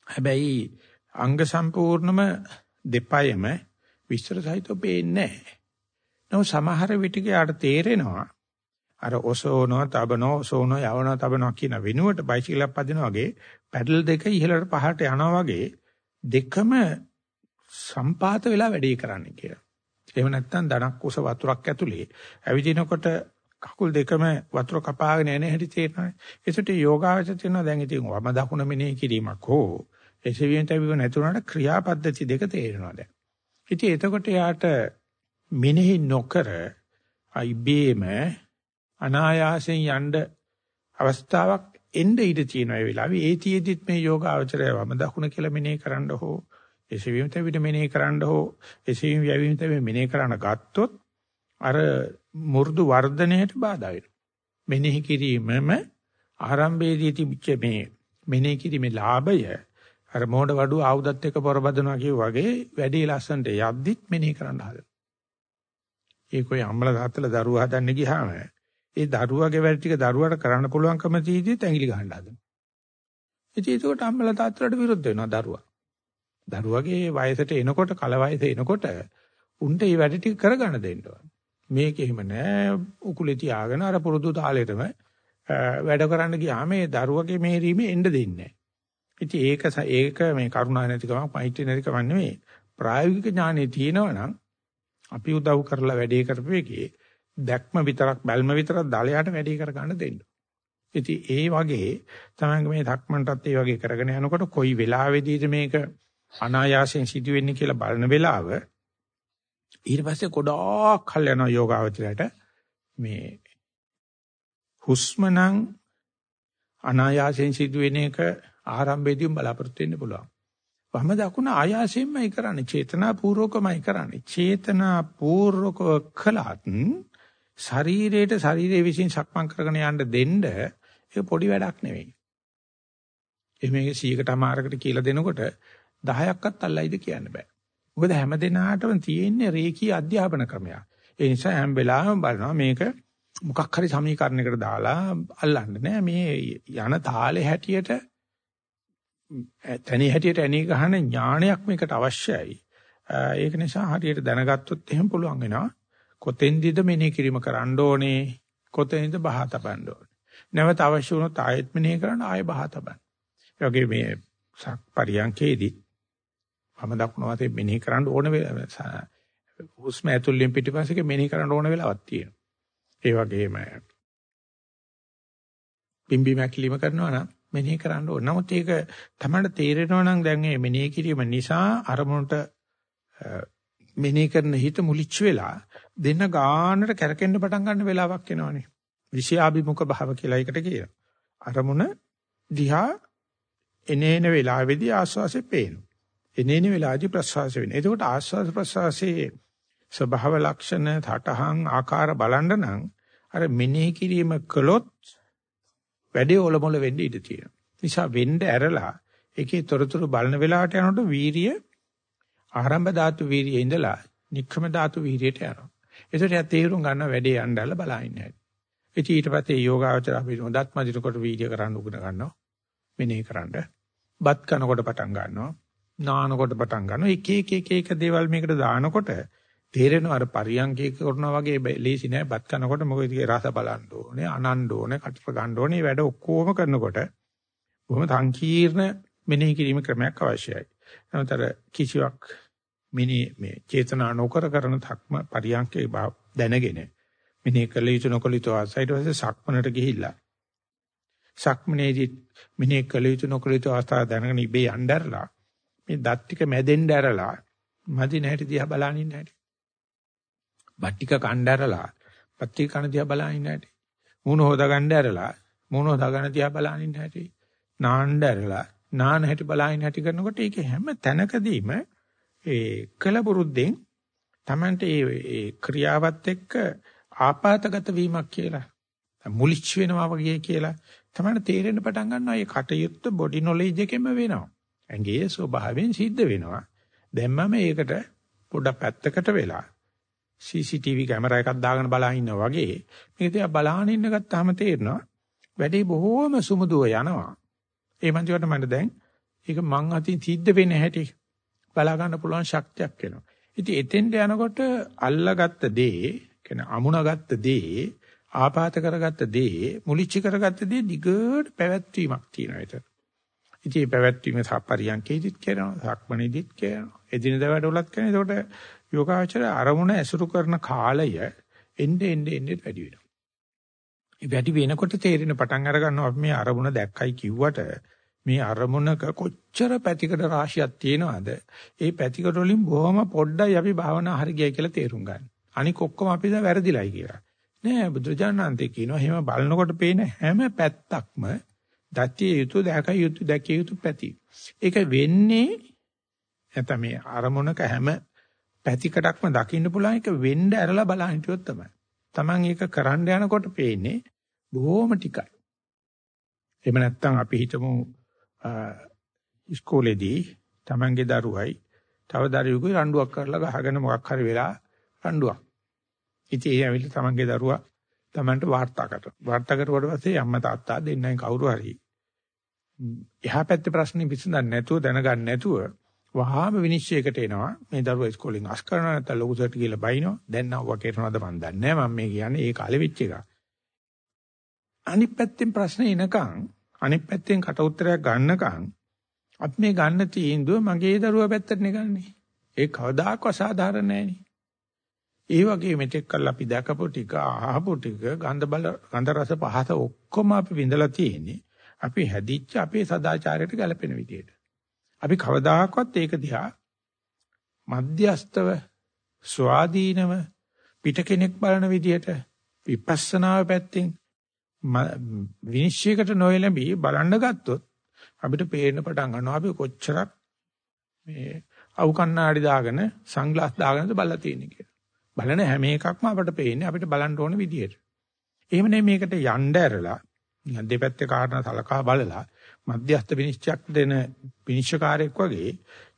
හැබැයි අංග සම්පූර්ණම දෙපයම විස්තර සහිතව පේන්නේ නැහැ. නමුත් සමහර විටක යාට තේරෙනවා අර ඔසෝනෝ තබනෝ ඔසෝනෝ යවනෝ තබනෝ කියන වෙනුවට බයිසිකලයක් පදිනා වගේ පැඩල් දෙක ඉහළට පහළට යනවා වගේ දෙකම සම්පාත වෙලා වැඩේ කරන්න කියලා. එහෙම නැත්නම් ධනක් උස වතුරක් ඇතුලේ ඇවිදිනකොට කකුල් දෙකම වතුර කපාගෙන එන හැටි තේරෙනවා. ඒසට යෝගාවචර තියෙනවා දැන් ඉතින් වම දකුණ මෙනෙහි කිරීමක් හෝ එසවියෙන් තැබිව නැතුණාට ක්‍රියාපද්ධති දෙක තේරෙනවා දැන්. ඉතින් එතකොට යාට මෙනෙහි නොකර අයිබේම අනායාසයෙන් යන්න අවස්ථාවක් එන්න ඉඩ තියෙනවා ඒ වෙලාවේ. ඒතියෙදිත් මේ යෝගාවචරය වම දකුණ කියලා මෙනෙහි කරන්න හෝ එසවීම තැබිට මෙනෙහි කරන්න හෝ එසවීම යැවීම තැබි මෙනෙහි කරන්න ගත්තොත් අර මු르දු වර්ධනයට බාධා වෙනවා. මෙනෙහි කිරීමම ආරම්භයේදී තිබිච්ච මේ මෙනෙහි කිරීමේ ලාභය අර මොහොඩ වඩු ආයුධත් එක්ක පොරබදනවා කියු වගේ වැඩි ලස්සනට යද්දිත් මෙනෙහි කරන්න හදනවා. ඒක ඔය අම්මලා තාත්තලා දරුවා හදන්න ගියාම ඒ දරුවාගේ වැඩ ටික දරුවාට කරන්න පුළුවන්කම තීදිත් ඇඟිලි ගහන්න හදනවා. ඉතින් ඒකට අම්මලා තාත්තලාට විරුද්ධ වෙනවා දරුවා. දරුවගේ වයසට එනකොට කල වයස එනකොට උන්ට මේ වැඩ ටික කරගන්න දෙන්න ඕන. මේක එහෙම නෑ උකුලේ තියාගෙන අර පුරුදු තාලෙටම වැඩ කරන්න ගියාම මේ දරුවගේ මෙහෙරීමේ එන්න දෙන්නේ නෑ. ඉතින් ඒක ඒක මේ කරුණා නැතිකමක් මෛත්‍රී නැතිකමක් නෙමෙයි. ප්‍රායෝගික ඥානෙ තියෙනවා නම් අපි උදව් කරලා වැඩේ කරපෙකේ දැක්ම විතරක් බැල්ම විතරක් දාලයට වැඩේ කර ගන්න දෙන්න. ඉතින් ඒ වගේ තමයි මේ ධක්මන්ටත් ඒ වගේ කරගෙන යනකොට කොයි වෙලාවෙදීද මේක අනායාසයෙන් සිදුවෙන්නේ කියලා බලන වෙලාව ඊට පස්සේ ගොඩාක් කල් යනවා යෝගාවචරයට මේ හුස්මනම් අනායාසයෙන් සිදුවෙන එක ආරම්භයේදීම බලාපොරොත්තු වෙන්න පුළුවන්. වම දකුණ ආයාසයෙන්මයි කරන්නේ. චේතනා පූර්වකමයි කරන්නේ. චේතනා පූර්වකව කළත් ශරීරයට ශරීරයේ විසින් සක්මන් කරගෙන යන්න දෙන්න ඒක පොඩි වැඩක් නෙවෙයි. එමේ 100කට අමාරකට කියලා දෙනකොට 10ක්වත් අල්ලයිද කියන්න බෑ. මොකද හැම දිනාටම තියෙන්නේ රේකී අධ්‍යාපන ක්‍රමයක්. ඒ නිසා හැම වෙලාවෙම බලනවා මේක මොකක් හරි සමීකරණයකට දාලා අල්ලන්න නෑ මේ යන තාලේ හැටියට තැනි හැටියට ඇණී ගහන ඥානයක් මේකට අවශ්‍යයි. ඒක නිසා හරියට දැනගත්තොත් එහෙම පුළුවන් වෙනවා. කොතෙන්දද මෙනෙහි කිරීම කරන්න ඕනේ? කොතෙන්ද බහ තබන්න ඕනේ? නැවත අවශ්‍ය වුණොත් ආයෙත් මෙනෙහි කරන්න ආයෙ බහ තබන්න. ඒ වගේ මේ පරියන්කේදී වම දකුණ වශයෙන් මෙනෙහි කරන්න ඕන හුස්ම ඇතුළෙන් පිටිපස්සේක මෙනෙහි කරන්න ඕන වෙලාවක් තියෙනවා. ඒ වගේම පිම්බි මැකිලිම කරනවා නම් මෙනෙහි කරන්න ඕන. නමුත් ඒක තමයි තේරෙනවා නම් දැන් මේ මෙනෙහි කිරීම නිසා අරමුණට මෙනෙහි කරන හිත මුලිච්ච වෙලා දෙන්න ගානට කැරකෙන්න පටන් ගන්න වෙලාවක් එනවනේ. විෂයාභිමුඛ භාව කියලා එකට කියනවා. අරමුණ දිහා එනේන වෙලාවේදී ආස්වාසේ පේනවා. එනේන වෙලාවේදී ප්‍රසවාස වෙනවා. එතකොට ආස්වාස ප්‍රසවාසයේ ස්වභාව ලක්ෂණ, තටහන්, ආකාර බලන්න නම් අර මෙනෙහි කිරීම කළොත් වැඩේ ඔලොමොල වෙන්න ඉඩ තියෙනවා. නිසා වෙන්න ඇරලා ඒකේ තොරතුරු බලන වෙලාවට යනකොට වීරිය ආරම්භ ධාතු වීරිය ඉඳලා නික්‍රම ධාතු වීරියට යනවා. ඒකට යා තේරුම් ගන්න වැඩේ යන්නදලා බලහින්න හැටි. ඉතින් ඊට පස්සේ යෝගාවචර අපි හොඳත් මදිනකොට වීඩියෝ කරන්න උගන ගන්නවා. මෙනේ කරන්න. බත් කනකොට පටන් ගන්නවා. නානකොට පටන් ගන්නවා. එක එක එක එක දේවල් මේකට දානකොට තේරෙනවා අර පරියන්කේ කරනවා වගේ ලේසි නෑ. බත් කනකොට මොකද ඒකේ රස බලන්න ඕනේ අනන්න ඕනේ කටට ගන්න ඕනේ. වැඩ ඔක්කොම කරනකොට බොහොම සංකීර්ණ මෙනෙහි කිරීම ක්‍රමයක් අවශ්‍යයි. නමුත් අර කිසිවක් මිනි මේ චේතනා නොකර කරන ධක්ම පරියන්කේ දැනගෙන මෙනෙහි කළ යුතු නොකළ යුතු අවස්ථා ඊට පස්සේ සක්මනට ගිහිල්ලා සක්මනේදී මෙනෙහි කළ යුතු නොකළ යුතු අවස්ථා දැනගෙන ඉබේ යnderලා මේ දත් ටික මැදෙන්න ඇරලා මදි නැහැටි දිහා බලන ඉන්න හැටි. බට්ටික කණ්ඩාරලා පත්ති කන දිහා බලන ඉන්න හැටි. මූණ හොදා ගන්න ඇරලා මූණ හොදා ගන්න දිහා බලන ඉන්න හැටි. නාන්න ඇරලා නාන හැටි බලන හැටි කරනකොට ඒක හැම තැනකදීම ඒ කලබුරුද්දෙන් Tamante ඒ ක්‍රියාවත් එක්ක ආපాతගත වීමක් කියලා මුලිච් වෙනවා වගේ කියලා තමයි තේරෙන්න පටන් ගන්නවා. මේ කටයුත්ත බොඩි නොලෙජ් එකෙම වෙනවා. ඇඟේ ස්වභාවයෙන් සිද්ධ වෙනවා. දැන් මම ඒකට පොඩක් පැත්තකට වෙලා CCTV කැමරා එකක් දාගෙන බලා ඉන්නවා වගේ මේක දිහා බලාගෙන ඉන්න ගත්තාම තේරෙනවා වැඩේ බොහෝම සුමුදුව යනවා ඒ මන්දිවට මට දැන් ඒක මං අතින් සිද්ධ වෙන්නේ නැහැටි බලා ගන්න පුළුවන් ශක්තියක් වෙනවා ඉතින් එතෙන්ට යනකොට අල්ලගත්ත දේ කියන අමුණගත්ත දේ ආපాత කරගත්ත දේ මුලිච්ච කරගත්ත දේ දිගට පැවැත්වීමක් තියෙනවා ඒක. ඉතින් මේ පැවැත්වීම සපරියන්කේදිත් කරනවා, සක්මණේදිත් කරනවා. එදිනදා වැඩවලත් කරනවා. ඒකට යෝගාචර අරමුණ ඇසුරු කරන කාලය එnde ende ende වැඩි වෙනවා. මේ වැඩි වෙනකොට තේරෙන පටන් අර ගන්නවා අපි මේ අරමුණ දැක්කයි කිව්වට මේ අරමුණක කොච්චර පැතිකඩ රාශියක් තියෙනවද? ඒ පැතිකඩ වලින් බොහොම පොඩ්ඩයි අපි භාවනා හරි ගියයි කියලා තේරුම් ගන්න. අනික ඔක්කොම අපි දැන් වැරදිලයි කියලා. නෑ බුදුජානනාන්තේ කියනවා එහෙම බලනකොට පේන හැම පැත්තක්ම දතිය යුතු දැකයි යුතු දැකිය යුතු පැති. ඒක වෙන්නේ නැත්නම් මේ අරමුණක හැම පැතිකඩක්ම දකින්න පුළුවන් එක වෙන්න ඇරලා බලන්න හිටියොත් තමයි. Taman ඒක කරන්න යනකොට පේන්නේ බොහොම ටිකයි. එහෙම නැත්නම් අපි හිතමු ඉස්කෝලේදී Tamanගේ දරුවයි තව දරුවෙකුයි රණ්ඩුවක් කරලා ගහගෙන මොකක් හරි වෙලා රණ්ඩුවක්. ඉතින් ඒ ඇවිල්ලා තමන්ගේ දරුවා තමන්ට වාර්තා කරනවා. වාර්තා කරුවට පස්සේ අම්මා තාත්තා දෙන්නයි කවුරු හරි එහා පැත්තේ ප්‍රශ්නේ විසඳන්න නැතුව දැනගන්න නැතුව වහාම විනිශ්චයකට එනවා. මේ දරුවා ඉස්කෝලෙන් අස් කරනවා නැත්නම් ලොකු සර්ට් කියලා බයිනවා. දැන් නම් ඔවා කරනවද මන් දන්නේ නැහැ. මම මේ කියන්නේ ඒ කාලේ වෙච්ච එක. අනිත් පැත්තෙන් ප්‍රශ්නේ එනකන් අනිත් පැත්තෙන් කට උත්තරයක් ගන්නකන් අපි මේ ගන්න තීන්දුව මගේ දරුවා පැත්තටනේ ගන්නෙ. ඒ කවදාකවත් සාධාරණ නැහැ ඒ වගේ මෙතෙක් කල් අපි දැකපු ටික අහපු ටික ගන්ධ බල ගන්ධ රස පහස ඔක්කොම අපි විඳලා තියෙන්නේ. අපි හැදිච්ච අපේ සදාචාරයට ගැලපෙන විදියට. අපි කවදාකවත් ඒක දිහා මධ්‍යස්තව ස්වාධීනව පිට කෙනෙක් බලන විදියට විපස්සනාව පැත්තෙන් විනිශ්චයකට නොයලඹී බලන්න ගත්තොත් අපිට පේන්න පටන් ගන්නවා අපි කොච්චරක් මේ අවු කණ්ණාඩි දාගෙන සන්ග්ලාස් දාගෙනද බලලා තියෙන්නේ කියලා. බලන හැම එකක්ම අපිට පේන්නේ අපිට බලන්න ඕන විදියට. එහෙම නෙමෙයි මේකට යන්න ඇරලා දෙපැත්තේ කාරණා සලකා බලලා මධ්‍යස්ථ විනිශ්චයක් දෙන විනිශ්චයකාරයෙක් වගේ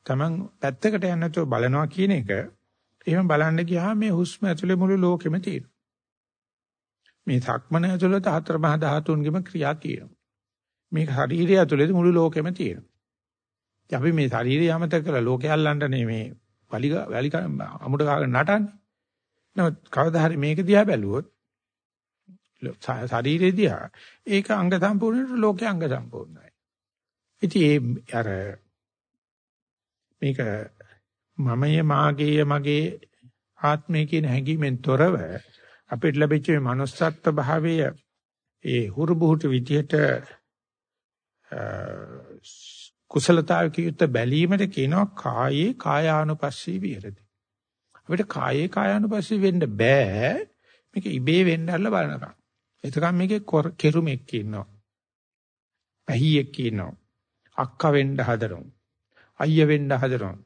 Taman පැත්තකට යන්න නැතුව බලනවා කියන එක එහෙම බලන්න ගියාම මේ හුස්ම ඇතුලේ මුළු ලෝකෙම තියෙනවා. මේ සක්මන ඇතුළත හතර මහා ධාතුන්ගෙම ක්‍රියා තියෙනවා. මේක ශරීරය ඇතුළේ මුළු ලෝකෙම තියෙනවා. අපි මේ ශරීරය යමතක කරලා ලෝකය අල්ලන්නනේ මේ වලි වලි අමුඩ ගාගෙන නටන්නේ. නමුත් කවදා හරි මේක දිහා බැලුවොත් ශරීරය දිහා ඒක අංග සම්පූර්ණට ලෝකේ අංග සම්පූර්ණයි. ඉතින් ඒ අර මේක මමයේ මාගේය මගේ ආත්මය කියන හැඟීමෙන් තොරව අපිට ලැබිච්ච මේ manussත්ත්ව භාවය ඒ හුරුබුහුට විදියට කුසලතාවක යුත් බැලීමට කියනවා කායේ කායානුපස්සී විහෙරති. අපිට කායේ කායානුපස්සී වෙන්න බෑ. මේක ඉබේ වෙන්න ඇරලා බලනකම්. එතකම් මේකේ කෙරුමෙක් ඉන්නවා. පැහියෙක් ඉන්නවා. අක්කා වෙන්න හදනවා. අයියා වෙන්න හදනවා.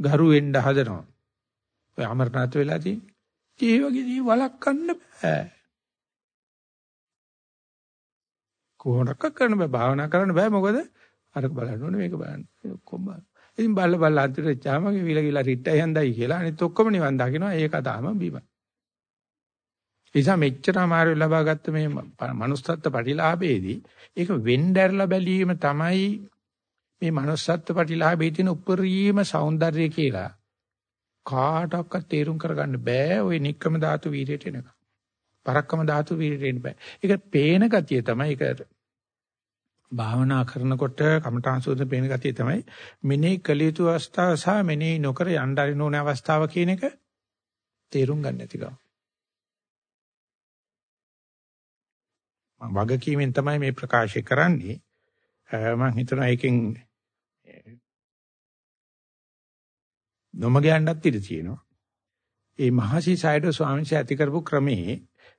ගරු වෙන්න හදනවා. ඔය අමරනාත් වෙලා තියෙන්නේ. ඒ වගේ දේ වළක්වන්න බෑ. කොහොමඩක්ක කරන්න බෑ භාවනා කරන්න බෑ මොකද අරක බලන්න ඕනේ මේක බලන්න ඔක්කොම ඉතින් බල්ල බල්ල අන්තිමට චාම කිවිල කිලා රිට්ටයි හන්දයි කියලා අනිත් ඔක්කොම නිවන් දකින්නවා ඒක තාම බීම නිසා මෙච්චර අමාරු ලබාගත්ත මේ manussත්ත්ව ප්‍රතිලාභයේදී ඒක වෙnderලා බැලීම තමයි මේ manussත්ත්ව ප්‍රතිලාභයේ තියෙන උපරිම సౌందර්යය කියලා කාටවත් තේරුම් කරගන්න බෑ ওই නික්කම ධාතු වීරයට එනකම්. පරක්කම ධාතු වීරයට එන්න බෑ. ඒක පේන ගතිය තමයි ඒක භාවනා කරනකොට කමඨාංශෝද පේන ගතිය තමයි මෙනෙහි කළ යුතු අවස්ථාව සහ මෙනෙහි නොකර යන්න අරින ඕන අවස්ථාව කියන එක තේරුම් ගන්න නැතිකම. මම වගකීමෙන් තමයි මේ ප්‍රකාශය කරන්නේ. මම හිතනවා ඒකෙන් නොමග යන්නත් ඉඩ තියෙනවා. ඒ මහසි සයිඩෝ ස්වාමීන් වහන්සේ ඇති කරපු ක්‍රමේ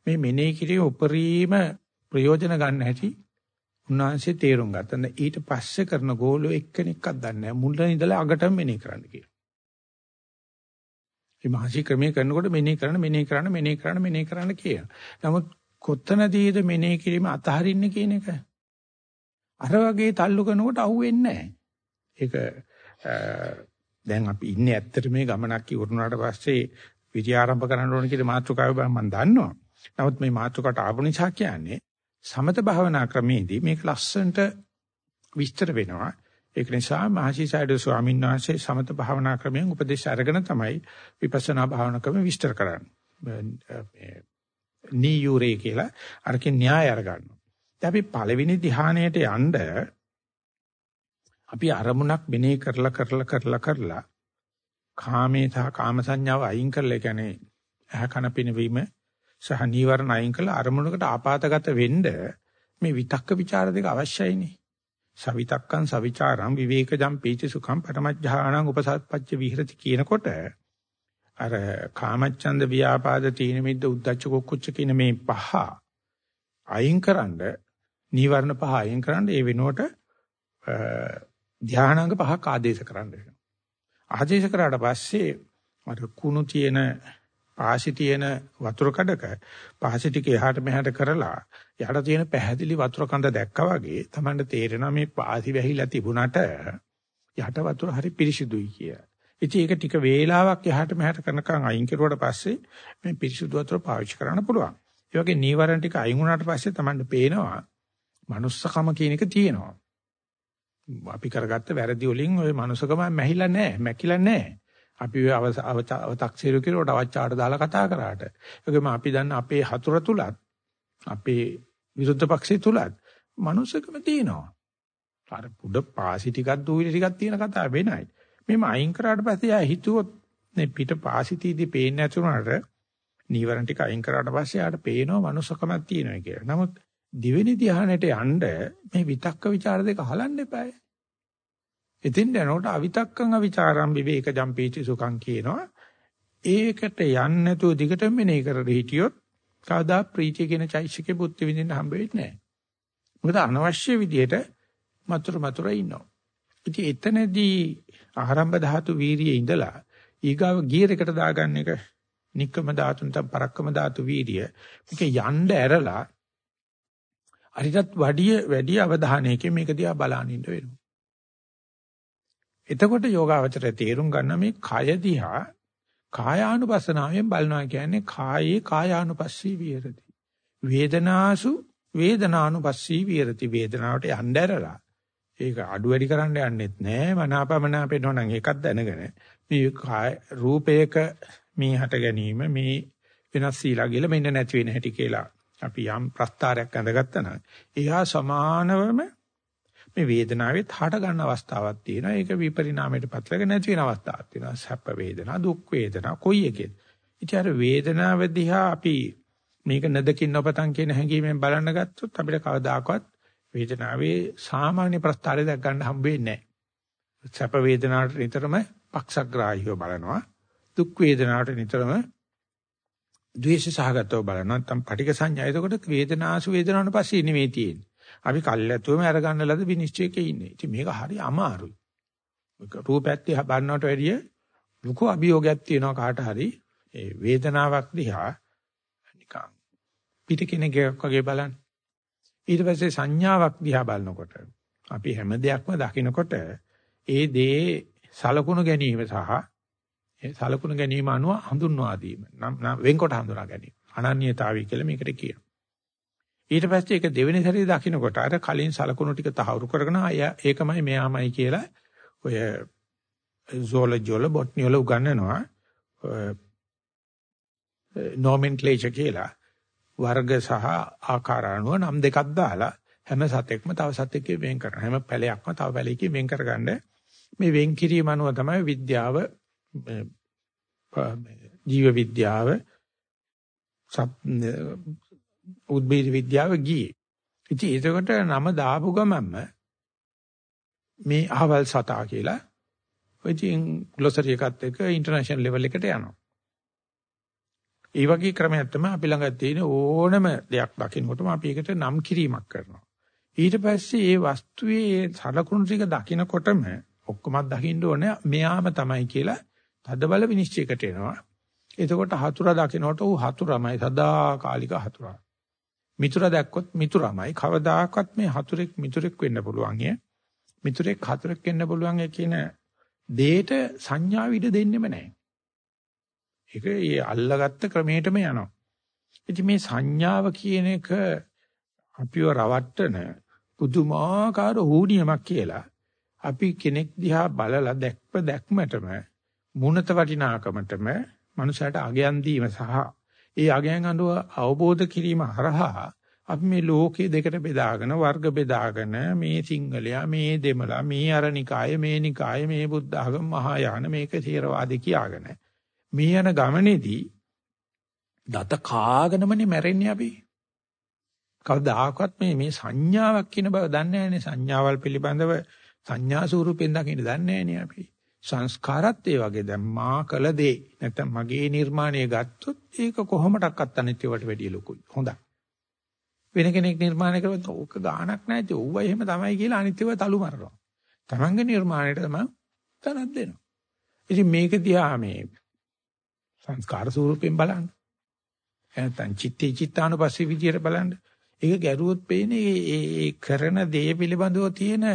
මේ මෙනෙහි කිරීම උපරිම ප්‍රයෝජන ගන්න හැටි උන්වහන්සේ තේරුම් ගත්තා. ඊට පස්සේ කරන ගෝලෝ එක්කෙනෙක්වත් දන්නේ නැහැ. මුලින් ඉඳලා අගටම මෙනෙහි කරන්න කියලා. මේ මහසි ක්‍රමයේ කරනකොට මෙනෙහි කරන මෙනෙහි කරන මෙනෙහි කරන මෙනෙහි කරන කියන. නමුත් කොතනදීද මෙනෙහි කිරීම අතහරින්නේ කියන එක අර වගේ තල්ලු කරනකොට අහුවෙන්නේ නැහැ. ඒක දැන් අපි ඉන්නේ ඇත්තට මේ ගමනක් ඉවරුනාට පස්සේ විරි ආරම්භ කරන්න ඕන කියලා මාතෘකාව මම දන්නවා. නමුත් මේ මාතෘකාවට ආපු නිසා කියන්නේ සමත භාවනා ක්‍රමේදී මේක ලස්සනට විස්තර වෙනවා. ඒක නිසා මහසිසයිඩ ස්වාමීන් වහන්සේ සමත භාවනා ක්‍රමයෙන් උපදේශ අරගෙන තමයි විපස්සනා භාවනා ක්‍රම විස්තර කරන්නේ. නීයුරේ කියලා අරකින් න්‍යාය අරගන්නවා. දැන් අපි පළවෙනි ධ්‍යානයට යන්න අපි අරමුණක් මෙනෙහි කරලා කරලා කරලා කරලා කාමේ සහ කාම සංඥාව අයින් කරලා ඒ කියන්නේ ඇහ කන පිනවීම සහ නීවරණ අයින් කරලා අරමුණකට ආපాతගත වෙන්න මේ විතක්ක ਵਿਚාර දෙක අවශ්‍යයිනේ. සවිතක්කං සවිචාරං විවේකජම් පීති සුඛං පරමජ්ජානං උපසත්පච්ච විහෙරති කියනකොට අර කාමච්ඡන්ද ව්‍යාපාද තීන මිද්ද උද්ධච්ච කුක්කුච්ච කියන මේ පහ අයින්කරනද නීවරණ පහ අයින්කරනද ඒ වෙනුවට ධානාංග පහක් ආදේශ කරන්න වෙනවා. ආදේශ කරාට පස්සේ අර කුණු තියෙන පාසි තියෙන වතුර කඩක පාසි ටික එහාට මෙහාට කරලා යට තියෙන පැහැදිලි වතුර කඳ දැක්කා වගේ Tamanට තේරෙනවා මේ පාසි වැහිලා තිබුණාට යට වතුර හරි පිරිසිදුයි කියලා. ඉතින් ඒක ටික වේලාවක් එහාට මෙහාට කරනකන් අයින් කරුවාට පස්සේ මේ පිරිසුදු වතුර පාවිච්චි කරන්න පුළුවන්. ඒ වගේ නීවරණ ටික අයින් වුණාට පස්සේ Tamanට පේනවා manussකම කියන එක තියෙනවා. අපි කරගත්ත වැරදි වලින් ওই manussකම මැහිලා නැහැ, මැකිලා නැහැ. අපි අවතක්සේරු කිරුවට අවචාට දාලා කතා කරාට. ඒකම අපි දන්න අපේ හතුර තුලත් අපේ විරුද්ධ පක්ෂය තුලත් manussකම තියෙනවා. අර පුඩ පාසි ටිකක් දූවිලි ටිකක් තියෙන කතාව වෙනයි. මෙහෙම අයින් කරාට පස්සේ ආ හිතුවොත් මේ පිට පාසිතීදී පේන්නේ නැතුණාට නීවරණ ටික අයින් කරාට පස්සේ ආට පේනවා මනුස්සකමක් තියෙනවා කියලා. නමුත් දිවෙනි ධ්‍යානෙට යන්න මේ විතක්ක ਵਿਚාර දෙක හලන්න එපායි. එතින් යනකොට අවිතක්කං අවිචාරම් විවේක ජම්පීති සුඛං කියනවා. ඒකට යන්නේ නැතුව දිගටම මෙනේ කරලා හිටියොත් කවදා ප්‍රීතිය කියන චෛසිකේ බුද්ධ විඳින්න හම්බ වෙන්නේ නැහැ. මොකද අනවශ්‍ය විදියට මතුරු මතුරු ඉන්නවා. ඉතින් එතනදී ආරම්භ ධාතු වීරියේ ඉඳලා ඊගාව ගියර් එකට දාගන්න එක නික්කම ධාතු නැත්නම් පරක්කම ධාතු වීරිය මේක යන්න ඇරලා අරිටත් වැඩි වැඩි අවධානයකින් මේක දිහා බලන ඉන්න වෙනවා. එතකොට යෝගාවචරය තේරුම් ගන්න මේ කය දිහා කායානුපස්සනාවෙන් බලනවා කියන්නේ කායේ කායානුපස්සී විහෙරති. වේදනාසු වේදනානුපස්සී විහෙරති. වේදනාවට යන්න ඇරලා ඒක අඩු වැඩි කරන්න යන්නෙත් නෑ මනාපමනාපේ නෝනම් ඒකත් දැනගෙන මේ රූපයක මේ හට ගැනීම මේ වෙනස් සීලා කියලා මෙන්න නැති වෙන හැටි කියලා අපි යම් ප්‍රස්තාරයක් අඳගත්තා නම් එහා සමානවම මේ වේදනාවෙත් හට ගන්න අවස්ථාවක් තියෙනවා ඒක විපරිණාමයට පත්ලක නැති වෙන අවස්ථාවක් තියෙනවා සැප වේදනා දුක් වේදනා කොයි එකේද ඉතින් අර වේදනාව දිහා අපි මේක නැදකින් නොපතන් කියන හැඟීමෙන් බලන්න ගත්තොත් අපිට කවදාකවත් වේදනාවේ සාමාන්‍ය ප්‍රස්තාරය දැක් ගන්න හම්බ වෙන්නේ නැහැ. සැප වේදනාවට නිතරම පක්ෂග්‍රාහීව බලනවා. දුක් වේදනාවට නිතරම ද්වේෂ සහගතව බලනවා. නැත්නම් පටික සංඥා. එතකොට වේදනාසු වේදනාවන පස්සේ නෙමෙයි තියෙන්නේ. අපි කල්ැතුවම අරගන්න ලද විනිශ්චයක ඉන්නේ. ඉතින් මේක හරි අමාරුයි. රූපයත් දිහා බලනවට වැඩිය ලොකු අභියෝගයක් තියෙනවා කාට හරි. ඒ වේදනාවක් දිහා නිකන් පිට කෙනෙක් වගේ බලන්න. ඊට පස්සේ සංඥාවක් දිහා බලනකොට අපි හැම දෙයක්ම දකිනකොට ඒ දේ සලකුණු ගැනීම සහ ඒ සලකුණු ගැනීම අනුව හඳුන්වා දීම. නම් වෙන්කොට හඳුනා ගැනීම. අනන්‍යතාවය කියලා මේකට කියනවා. ඊට පස්සේ ඒක දෙවෙනි සැරේ දකින්නකොට අර කලින් සලකුණු ටික තහවුරු කරගෙන ඒකමයි මෙයාමයි කියලා ඔය zoology වල botany වල උගන්වනවා. nomenclature කියලා. වර්ග සහ ආකාර අනුව නම් දෙකක් දාලා හැම සතෙක්ම තව සතෙක්ගෙන් වෙන් කරනවා. හැම පැලයක්ම තව පැලයකින් වෙන් කරගන්න. මේ වෙන් කිරීම අනුව තමයි විද්‍යාව ජීව විද්‍යාව උද්භිද විද්‍යාව ගියේ. ඉතින් ඒකට නම දාපු ගමන්ම මේ අහවල් සතා කියලා ඔය ඉතින් ග්ලොසරි එකත් එක්ක ඉන්ටර්නැෂනල් ලෙවල් එකට යනවා. ඒ වගේ ක්‍රමයක් තමයි අපි ළඟ තියෙන ඕනම දෙයක් දකින්නකොටම අපි ඒකට නම් කිරීමක් කරනවා. ඊට පස්සේ ඒ වස්තුවේ සලකුණු ටික දකින්නකොටම ඔක්කොමත් දකින්න ඕනේ මෙයාම තමයි කියලා තදබල විනිශ්චයකට එනවා. එතකොට හතුරා දකින්නකොට ඌ හතුරමයි සදාකාලික හතුරා. මිතුරා දැක්කොත් මිතුරමයි කවදාකවත් මේ හතුරෙක් මිතුරෙක් වෙන්න පුළුවන් ය. මිතුරෙක් හතුරෙක් වෙන්න පුළුවන් කියන දෙයට සංඥා විද දෙන්නෙම නැහැ. ඒක ඒ අල්ලගත්ත ක්‍රමයටම යනවා. ඉතින් මේ සංඥාව කියන එක අපිව රවට්ටන පුදුමාකාර හූනියමක් කියලා අපි කෙනෙක් දිහා බලලා දැක්ප දැක්මටම මුණත වටිනාකමටම මනුෂයාට අගයන් දීම සහ ඒ අගයන් අනුව අවබෝධ කිරීම හරහා අපි මේ ලෝකයේ දෙකට බෙදාගෙන වර්ග බෙදාගෙන මේ සිංහලයා මේ දෙමළා මේ අරනිකාය මේ නිකාය මේ බුද්ධ ආගම මහායාන මේක තේරවාදී කියාගෙන මේ යන ගමනේදී දත කාගෙනමනේ මැරෙන්නේ අපි. කවදාකවත් මේ මේ සංඥාවක් කියන බව දන්නේ නැහැනේ සංඥාවල් පිළිබඳව සංඥා ස්වරූපෙන් දකින්න දන්නේ නැහැනේ අපි. සංස්කාරත් ඒ වගේ දැන් මා කළ දේ නැත්නම් මගේ නිර්මාණය ගත්තොත් ඒක කොහොමඩක්වත් අනිත්‍යවට වැඩිය ලොකුයි. හොඳයි. වෙන කෙනෙක් නිර්මාණය කරොත් ඕක ගාණක් නැති. ඌව එහෙම තමයි කියලා අනිත්‍යව තලු මරනවා. Tamange නිර්මාණයට තමයි තනක් දෙනවා. ඉතින් මේක දිහා මේ සංස්කාර ස්වරූපයෙන් බලන්න. නැත්නම් චිත්තේ චිත්තානුපස්සී විදියට බලන්න. ඒක ගැරුවොත් පේන්නේ ඒ කරන දේ පිළිබඳව තියෙන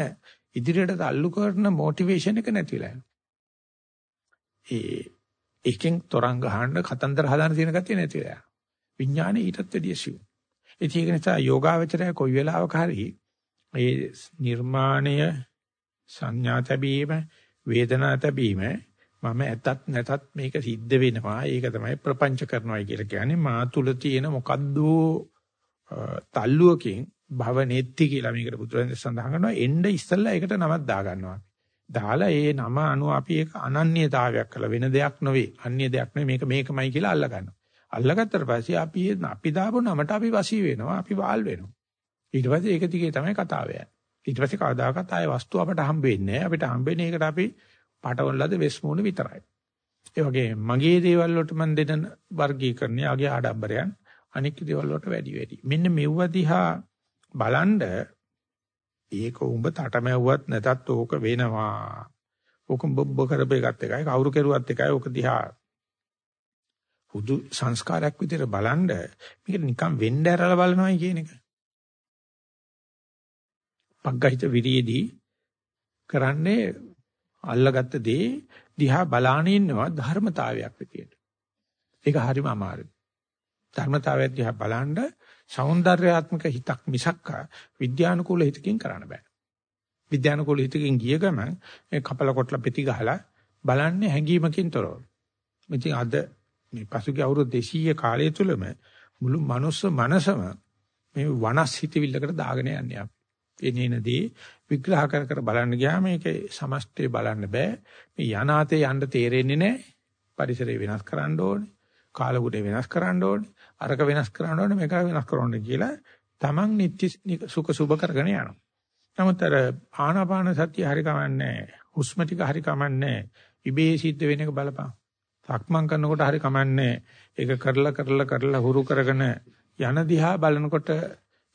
ඉදිරියට තල්ලු කරන මොටිවේෂන් එක නැතිලා යනවා. ඒ එකෙන් තරංග ගහන්න කතන්දර හදාන්න තියෙන ගැතිය නැතිලා යනවා. විඥානේ ඊටත් වැඩිය සිව්. ඒක නිසා යෝගාවචරය කොයි වෙලාවක හරි ඒ නිර්මාණය සංඥා තැබීම වේදනා තැබීම මම ඇතත් නැතත් මේක සිද්ධ වෙනවා. ඒක තමයි ප්‍රපංච කරනවායි කියලා කියන්නේ. මා තුල තියෙන මොකද්ද තල්ලුවකින් භව නෙත්ති කියලා මේකට බුදුරජාණන් සඳහන් කරනවා. එන්න ඉස්සෙල්ලා ඒකට නමක් දා ගන්නවා. දාලා ඒ නම අනුව අපි ඒක අනන්‍යතාවයක් කළ වෙන දෙයක් නෙවෙයි. අන්‍ය දෙයක් නෙවෙයි මේක මේකමයි කියලා අල්ල ගන්නවා. අල්ලගත්තට පස්සේ අපි අපි දාපු නමට අපි වශී වෙනවා. අපි වාල් වෙනවා. ඊට පස්සේ ඒක දිගේ තමයි කතාව යන්නේ. ඊට පස්සේ කවදාකවත් ආයේ වස්තු අපට හම්බ වෙන්නේ නැහැ. අපිට හම්බෙන්නේ ඒකට අපි පාටවල ලද වෙස් මූණ විතරයි. ඒ වගේ මගේ දේවල් වලට මම දෙන වර්ගීකරණය ආගේ ආඩම්බරයන් අනික් දේවල් වලට වැඩි වැඩි. මෙන්න මෙව්ව දිහා බලන්ඩ ඒක උඹ තටමැව්වත් නැතත් ඕක වෙනවා. ඕක බොබ්බ කරපේකත් එකයි කවුරු කෙරුවත් එකයි ඕක දිහා හුදු සංස්කාරයක් විදිහට බලන්ඩ මේක නිකන් වෙන්න ඇරලා බලනවායි කියන එක. පග්ගහිත විරියේදී කරන්නේ අල්ලගත්ත දේ දිහා බලාන ඉන්නවා ධර්මතාවයක් විදියට. ඒක හරිම අමාරුයි. ධර්මතාවය දිහා බලනද సౌందర్యාත්මක හිතක් මිසක් විද්‍යානුකූල හිතකින් කරන්න බෑ. විද්‍යානුකූල හිතකින් ගිය ගමන් මේ කපල කොටලා පෙති ගහලා බලන්නේ හැඟීමකින් තොරව. ඉතින් අද මේ පසුගිය අවුරුදු 200 කාලය තුලම මුළු මනුස්ස මනසම මේ වනස් හිතවිල්ලකට දාගෙන යන්නේ අපි. එනේනදී විග්‍රහ කර කර බලන්න ගියාම මේකේ සමස්තය බලන්න බෑ. මේ යනාතේ යන්න තේරෙන්නේ නැහැ. පරිසරය වෙනස් කරන්න ඕනේ. කාලගුණය වෙනස් කරන්න ඕනේ. අරක වෙනස් කරන්න ඕනේ මේක වෙනස් කරන්න කියලා Taman නිත්‍ය සුඛ සුභ කරගෙන යනවා. නමුත් අර ආනාපාන සතිය හරි කමන්නේ හුස්ම ටික හරි කමන්නේ ඉබේ සිද්ධ වෙන එක බලපං. සක්මන් කරනකොට හරි කමන්නේ ඒක කරලා කරලා කරලා හුරු කරගෙන යන දිහා බලනකොට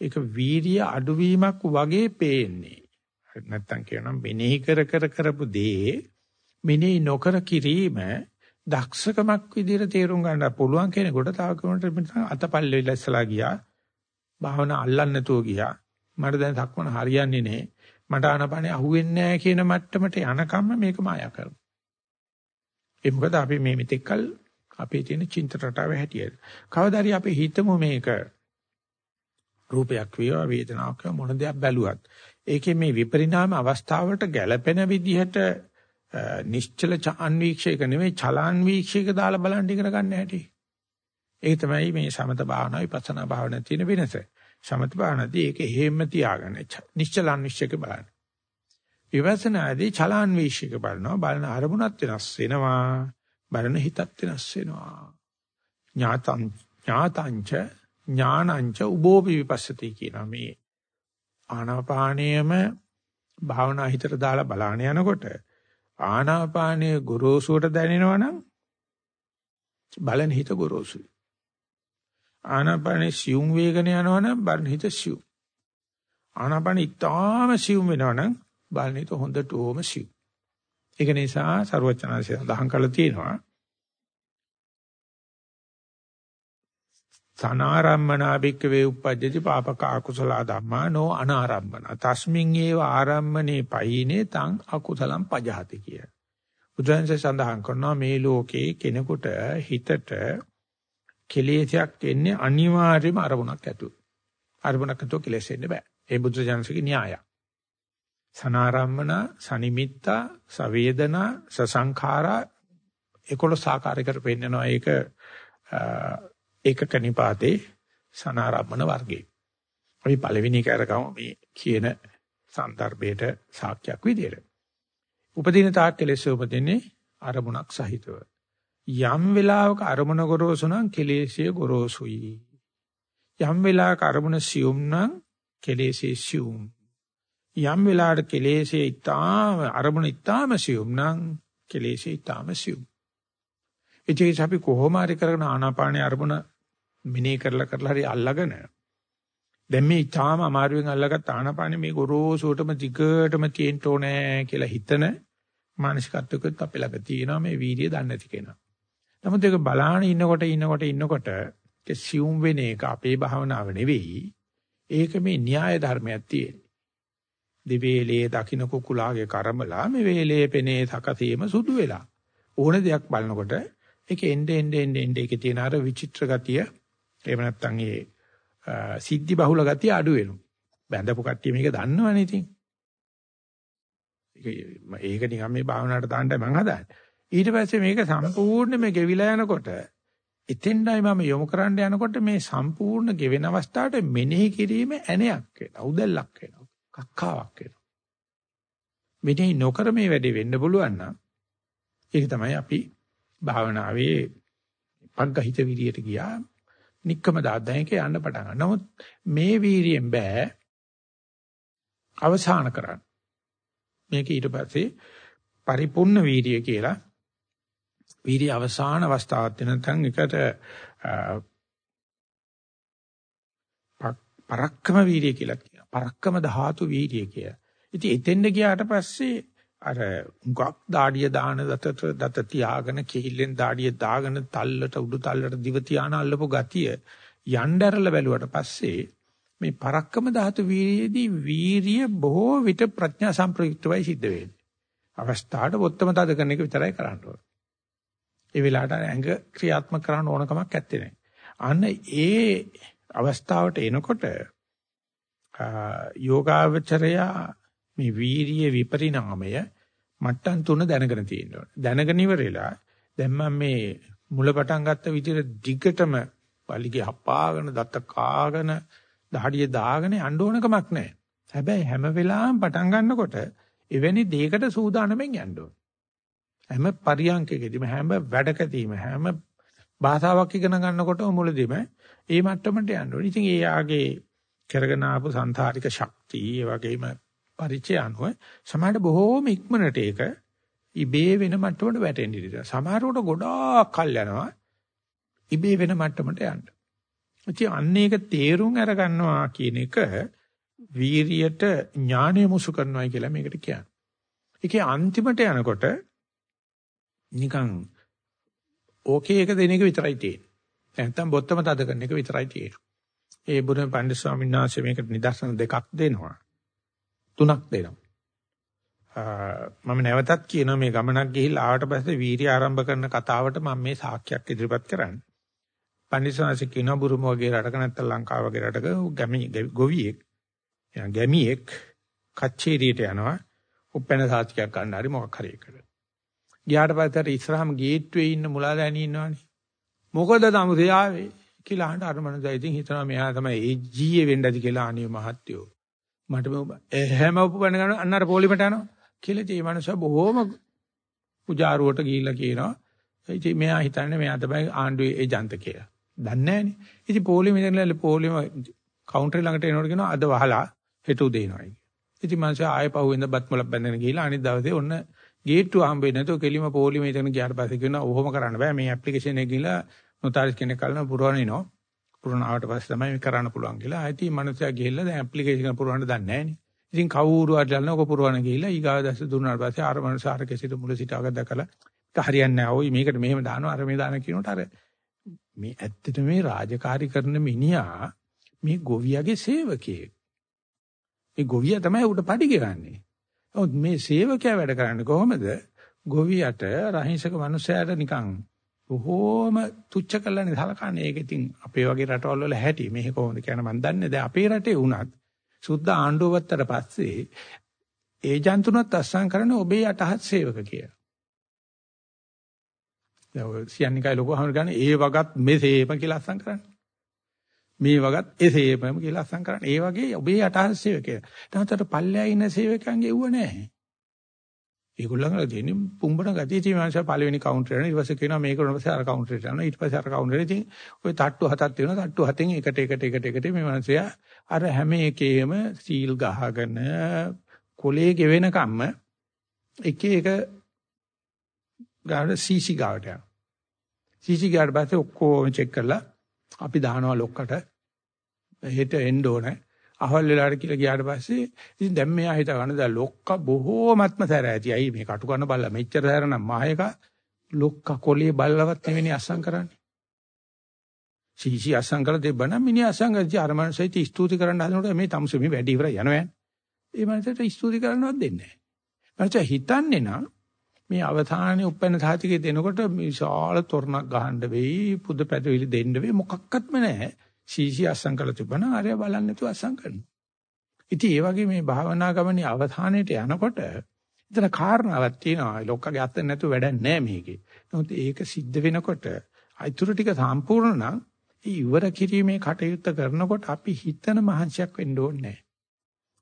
ඒක වීරිය අඩුවීමක් වගේ පේන්නේ. නැත්තම් කියනවා මෙනෙහි කර කර කරපු දේ මෙනෙහි නොකර කිරීම දක්ෂකමක් විදිහට තේරුම් ගන්න පුළුවන් කෙනෙකුට තව කෙනෙකුට අතපල්ලෙ ඉස්සලා ගියා. භාවනා අල්ලන්න නැතුව ගියා. මට දැන් සක්මන හරියන්නේ නැහැ. මට ආනපනේ අහුවෙන්නේ නැහැ කියන මට්ටමට යනකම්ම මේක මායා කරනවා. ඒ මොකද අපි මේ මෙතෙක්කල් අපේ තියෙන චින්ත රටාව හැටියට. කවදා හරි අපි හිතමු මේක රූපයක් වේවා වේදනාවක් මොන දෙයක් බැලුවත් ඒකේ මේ විපරිණාම අවස්ථාවට ගැළපෙන විදිහට නිශ්චල අන්වීක්ෂයක නෙමෙයි චලාන්වීක්ෂයක දාලා බලන් ඉගෙන ගන්න හැටි. ඒ තමයි මේ සමත භාවනා විපස්සනා භාවනා තියෙන වෙනස. සමත භාවනාදී ඒක හේම්ම තියාගන්න. නිශ්චල අන්වීක්ෂයක බලන්න. විපස්සනාදී චලාන්වීක්ෂයක බලනවා. බලන අරමුණත් වෙනස් වෙනවා. බලන හිතත් වෙනස් වෙනවා. ඥාතං ඥාතංච ඥානංච උබෝපි විපස්සති කියනවා මේ ආනාපානයම භාවනා හිතට දාලා බලාන යනකොට ආනාපානයේ ගොරෝසුවට දැනෙනවනම් බලන හිත ගොරෝසුයි. ආනාපානයේ සියුම් වේගන යනවනම් බලන හිත සියුම්. ආනාපාන ඉතාම සියුම් වෙනවනම් බලන හිත හොඳට ඕම සියුම්. ඒක නිසා ਸਰවචනාංශය සඳහන් කරලා තියෙනවා සනාරම්මනා භික්කවේ උපජ්ජති පාපක අකුසල ධම්මා නෝ අනාරම්මන තස්මින් ඒව ආරම්මනේ පයිනේ තං අකුසලම් පජහති කිය. බුදුන්සේ සඳහන් කරනවා මේ ලෝකේ කෙනෙකුට හිතට කෙලෙසයක් එන්නේ අනිවාර්යයෙන්ම අරමුණක් ඇතුව. අරමුණක් ඇතුව කෙලෙස් එන්න බෑ. ඒ බුදු ජානසිකේ න්‍යායය. සනාරම්මන සනිමිත්තා සවේදනා සසංඛාරා 11 ආකාරයකට පෙන්නනවා ඒක ඒකක නිපාතේ සනාරම්මන වර්ගයේ. අපි පළවෙනි එක අරගමු මේ කියන සන්දර්භයට සාක්ෂියක් විදියට. උපදින තාක් කෙලෙස් උපදින්නේ අරමුණක් සහිතව. යම් වෙලාවක අරමුණ ගොරෝසු නම් කෙලෙසිය ගොරෝසුයි. යම් වෙලාවක අරමුණ සියුම් නම් කෙලෙසිය සියුම්. යම් වෙලාවකට කෙලෙසිය ඊටාම අරමුණ ඊටාම සියුම් නම් කෙලෙසිය ඊටාම සියුම්. ඉතින් අපි කොහොම හරි කරගෙන ආනාපානේ අරමුණ මෙනේ කරලා කරලා හරි අල්ලගෙන දැන් මේ ඊටාම අමාරුවෙන් අල්ලගත් ආනාපානේ මේ ගොරෝසුටම දිගටම තියෙන්න ඕනේ කියලා හිතන මානසිකත්වයකත් අපේ ළඟ තියෙනවා මේ වීර්යය දන්නේ නැති කෙනා. නමුත් ඒක බලාන ඉන්නකොට ඉන්නකොට ඉන්නකොට ඒක සියුම් වෙන එක අපේ භාවනාව නෙවෙයි. ඒක මේ න්‍යාය ධර්මයක් තියෙන්නේ. දිවේලේ දකින්න කුකුලාගේ කර්මලා මේ වේලේ පෙනේ සකසීම සුදු වෙලා. ඕන දෙයක් බලනකොට ඒක එnde ende ende ende ඒකේ තියෙන අර විචිත්‍ර ගතිය එහෙම නැත්නම් ඒ සිද්ධි බහුල ගතිය අඩු වෙනවා. බැඳපු කට්ටිය මේක දන්නවනේ ඉතින්. ඒක නිකන් මේ භාවනාවට දාන්නයි මං හදාන්නේ. ඊට පස්සේ මේක සම්පූර්ණයෙන්ම ගෙවිලා යනකොට එතෙන්ඩයි මම යොමු කරන්න යනකොට මේ සම්පූර්ණ ගෙවෙන අවස්ථාවට මෙනෙහි කිරීම ඇණයක් වෙනවා. උදැල්ලක් වෙනවා. කක්කාවක් වෙනවා. මෙනෙහි නොකර මේ වැඩේ වෙන්න පුළුවන් නම් ඒක තමයි අපි භාවනාවේ පග්ගහිත විරියට ගියා. নিක්කම දාද්දයක යන්න පටන් ගන්නවා. නමුත් මේ වීරියෙන් බෑ අවසාන කරන්න. මේක ඊට පස්සේ පරිපූර්ණ වීරිය කියලා වීරිය අවසාන අවස්ථාවක් වෙනතන් එකට පරක්කම වීරිය කියලා කියනවා. පරක්කම ධාතු වීරිය කියලා. ඉතින් එතෙන්ද ගියාට පස්සේ අර උගක් දාඩිය දාන දතට දත තියාගෙන කිහිල්ලෙන් දාඩිය දාගෙන තල්ලට උඩු තල්ලට දිව තියාන අල්ලපු ගතිය යnderල බැලුවට පස්සේ මේ පරක්කම ධාතු වීර්යයේදී වීරිය බොහෝ විට ප්‍රඥා සම්ප්‍රයුක්තවයි සිද්ධ වෙන්නේ. අවස්ථාවට බොත්තම තද කරන එක විතරයි කරන්න ඕනේ. ඒ වෙලාවට ඇඟ ක්‍රියාත්මක කරන්න ඕන කමක් නැත්තේ නෑ. අන්න ඒ අවස්ථාවට එනකොට යෝගාවචරය මේ වීරිය විපරිණාමය මට්ටම් තුන දැනගෙන තියෙනවා. දැනගෙන ඉවරලා දැන් මම මේ මුල පටන් ගත්ත විදිහට දිගටම වලිගේ හපාගෙන දත්ත කාගෙන දහඩිය දාගෙන යන්න ඕන කමක් නැහැ. හැබැයි හැම වෙලාවෙම පටන් ගන්නකොට එවැනි දෙයකට සූදානම්ෙන් යන්න ඕන. හැම පරියන්කෙකදීම හැම වැඩකදීම හැම භාෂාවක් ඉගෙන ගන්නකොට මුලදීම ඒ මට්ටමට යන්න ඕන. ඉතින් ඒ ආගේ කරගෙන ආපු සංසාරික ශක්තිය ඒ වගේම පරිචය අනුව සමහරට බොහෝම ඉක්මනට ඒක ඉබේ වෙන මට්ටමට වැටෙන්න ඉතින් සමහරකට ගොඩාක් කල් යනවා ඉබේ වෙන මට්ටමට යන්න. ඉතින් අන්න ඒක තේරුම් අර ගන්නවා කියන එක වීරියට ඥානය මුසු කරනවායි කියලා මේකට කියන්නේ. ඒකේ අන්තිමට යනකොට නිකන් ඕකේ එක දෙන එක විතරයි තියෙන්නේ. නැත්තම් බොත්තම තද කරන එක විතරයි තියෙන්නේ. ඒ බුදුන් පණ්ඩිත ස්වාමීන් වහන්සේ මේකට නිදර්ශන දෙකක් දෙනවා. තුනක් දෙනවා. මම නැවතත් කියනවා මේ ගමනක් ගිහිල්ලා ආවට පස්සේ වීර්ය ආරම්භ කරන කතාවට මම මේ සාක්ෂියක් ඉදිරිපත් කරන්නේ. පන්දිසාංශ කියනවා බුරුම වගේ රටක නැත්නම් ලංකාව වගේ රටක ගැමි ගොවියෙක් ගැමියෙක් කච්චේරියට යනවා උපැන්න සාතිකයක් ගන්න හරි මොකක් හරි එකට. ගියාට පස්සේ ඉස්සරහම ගේට්ටුවේ ඉන්න මුලාදෑනි ඉන්නවනේ. මොකද තමුසේ ආවේ කියලා අහන්න අර මනසයි ඉතින් හිතනවා මෙයා තමයි ඒ ජීයේ වෙන්න ඇති කියලා අනිය මහත්යෝ. මට හැම උපකරණ ගන්න අන්නර පොලිමට යනවා. කියලා ඉතින් මේ මනුස්සයා බොහොම පුජාරුවට ගිහිල්ලා කියනවා. ඉතින් මෙයා හිතන්නේ මෙයා තමයි ආණ්ඩුවේ ඒජන්ත කියලා. දන්නේ නැහනේ. ඉතින් පොලිම ඉඳලා පොලිම කවුන්ටර් ළඟට එනකොට කියනවා අද වහලා හෙට උදේ එනවා. ඉතින් මනුස්සයා ආයෙ පහුවෙන්ද බත් මොලක් බැඳගෙන ගිහිල්ලා අනිත් දවසේ ඔන්න ගේට්ටුව හම්බෙන්නේ නැතුව කෙලිම පොලිම ඉඳන් ගියාට පස්සේ කියනවා ඔහොම කරන්න බෑ මේ ඇප්ලිකේෂන් එක ගිහලා නොතාරිස් කෙනෙක් කල්න පුරවනිනෝ. පුරවනාවට පස්සේ තමයි මේ කරන්න පුළුවන් කියලා. ආයිති මනුස්සයා ගිහිල්ලා දැන් ඇප්ලිකේෂන් එක පුරවන්න දන්නේ නැහැ නේ. ඉතින් කවුරු හරි ළල්න ඔක පුරවන ගිහිල්ලා ඊගාව දැස්ස දුන්නාට පස්සේ අර මනුස්සයා අර කෙසිට මුල සිට අග දැකලා ඒක හරියන්නේ නැහැ. ඔයි මේකට මෙහෙම දානවා අර මේ දාන කියනකොට අර මේ ඇත්තට මේ රාජකාරී කරන මිනිහා මේ ගොවියගේ සේවකයෙක්. මේ ගොවියා තමයි උඩ පඩි ගෙවන්නේ. නමුත් මේ සේවකයා වැඩ කරන්නේ කොහොමද? ගොවියට රහිසක මනුස්සයාට නිකන් බොහෝම තුච්ච කළානේ සලකන්නේ. ඒක ඉතින් අපේ වගේ රටවල් වල හැටි. මේක කොහොමද කියන මන් දන්නේ. දැන් අපේ රටේ වුණත් සුද්ධ ආණ්ඩුව වත්තට පස්සේ ඒජන්තුනත් අස්සම් කරන ඔබේ යටහත් සේවක කියලා. දැන් සියන්නිකයි ලොකු අහම ගන්න ඒ වගත් මෙසේම කියලා අස්සම් කරන්නේ. මේ වගත් එසේම කියලා අස්සම් කරන්නේ. ඒ වගේ ඔබේ යටහත් සේවකය. නැවතට පල්ලෙයා ඉන්න සේවකයන්ගේ ඌව නැහැ. ඒගොල්ලන්ගල තියෙන පුම්බන ගතිය. තියෙන මාංශ පළවෙනි කවුන්ටර් යනවා. ඊට පස්සේ කියනවා මේක උනපස්සේ අර කවුන්ටරේට යනවා. ඊට පස්සේ අර කවුන්ටරේ ඉතින් ওই තට්ටු හතක් තියෙනවා. තට්ටු හතෙන් එකට එකට එකට එකට මේ මාංශයා අර හැම එකේම සීල් ගහගෙන කොලේ ගෙවෙන කම්ම එක එක ගාන සීසි ගාවට යනවා. සීසි ගාවට පස්සේ ඔක්කොම චෙක් කරලා අපි දානවා ලොක්කට. හෙට එන්න ඕනේ. අහවල් වෙලාවට කියලා ගියාට පස්සේ ඉතින් දැන් මෙයා හිතා ගන්න දැන් ලොක්ක බොහෝමත්ම සැර ඇති. අයි මේ කටු කරන බල්ලා මෙච්චර සැර නම් මායක ලොක්ක කොලිය බල්ලවත් නෙවෙයි අස්සම් කරන්නේ. සීසි අස්සම් කරලා දෙබන මිනිහ අස්සම් කරලා අර මනසයිත් ස්තුති කරන්න හදනකොට මේ තමුසෙ මේ වැඩි ඉවර යනවා. ඒ මනසට ස්තුති කරන්නවත් දෙන්නේ නැහැ. මනස හිතන්නේ නම් මේ අවධානයේ උපැන්න සාතිකේ දෙනකොට විශාල තොරණක් ගහන්න වෙයි පුද පැදවිලි දෙන්න වෙයි මොකක්වත්ම නැහැ. සීසී අස්සම් කරලා තිබුණා ආරය බලන්නේ නැතුව අස්සම් කරනවා. ඉතින් ඒ වගේ මේ භාවනා ගමනේ අවධානයට යනකොට එතන කාරණාවක් තියෙනවා. ලොක්කගේ අත නැතුව වැඩක් නැහැ මේකේ. නමුත් ඒක සිද්ධ වෙනකොට අයිතුරු ටික සම්පූර්ණ නම් ඒ ඉවර කිරීමේ කටයුත්ත කරනකොට අපි හිතන මහන්සියක් වෙන්න ඕනේ නැහැ.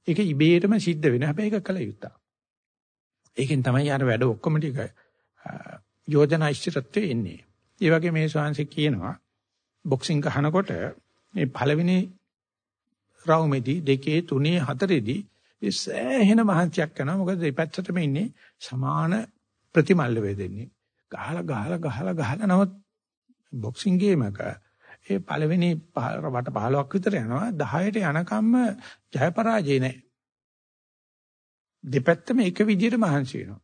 ඒක ඉබේටම සිද්ධ වෙන හැබැයි ඒක කළ යුතුයි. ඒකෙන් තමයි අර වැඩ ඔක්කොම ටික යෝජනා ඉස්තිරත්වයේ එන්නේ. ඒ වගේ මේ ශාංශ කියනවා බොක්සිං ගහනකොට මේ පළවෙනි රවුමේදී දෙකේ තුනේ හතරේදී මේ සෑහෙන මහන්සියක් කරනවා. මොකද දෙපැත්තටම ඉන්නේ සමාන ප්‍රතිමල්ල වේදෙන්නේ. ගහලා ගහලා ගහලා ගහලා නමුත් බොක්සිං ගේම් එක ඒ පළවෙනි වට 15ක් විතර යනවා. 10ට යනකම්ම ජය පරාජය නැහැ දෙපැත්තම එක විදිහට මහන්සි වෙනවා.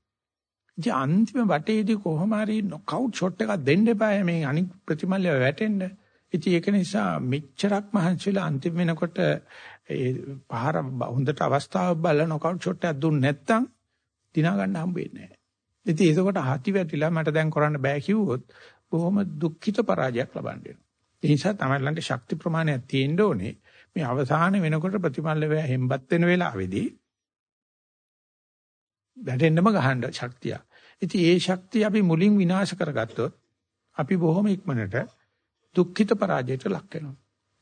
ඉතින් අන්තිම වටේදී කොහොම හරි නොකවුට් ෂොට් එකක් දෙන්න එපා මේ අනික් ප්‍රතිමල්ල වැටෙන්න. ඉතින් ඒක නිසා මෙච්චරක් මහන්සිලා අන්තිම වෙනකොට ඒ පහර හොඳට අවස්ථාවක් බලලා නොකවුට් ෂොට් එකක් දුන්නේ නැත්නම් දිනා ගන්න හම්බ වෙන්නේ නැහැ. ඉතින් ඒකකොට හති වැටිලා මට දැන් කරන්න බෑ කිව්වොත් බොහොම දුක්ඛිත පරාජයක් ලබන්න වෙනවා. ඒ නිසා තමයි ළඟ ශක්ති ප්‍රමාණයක් තියෙන්න ඕනේ. මේ අවසාන වෙනකොට ප්‍රතිමල්ල වේ හෙම්බත් වෙන වෙලාවේදී වැටෙන්නම ගහන්න ශක්තිය. ඉතින් ඒ ශක්තිය අපි මුලින් විනාශ කරගත්තොත් අපි බොහොම ඉක්මනට දුක්ඛිත පරාජයට ලක් වෙනවා.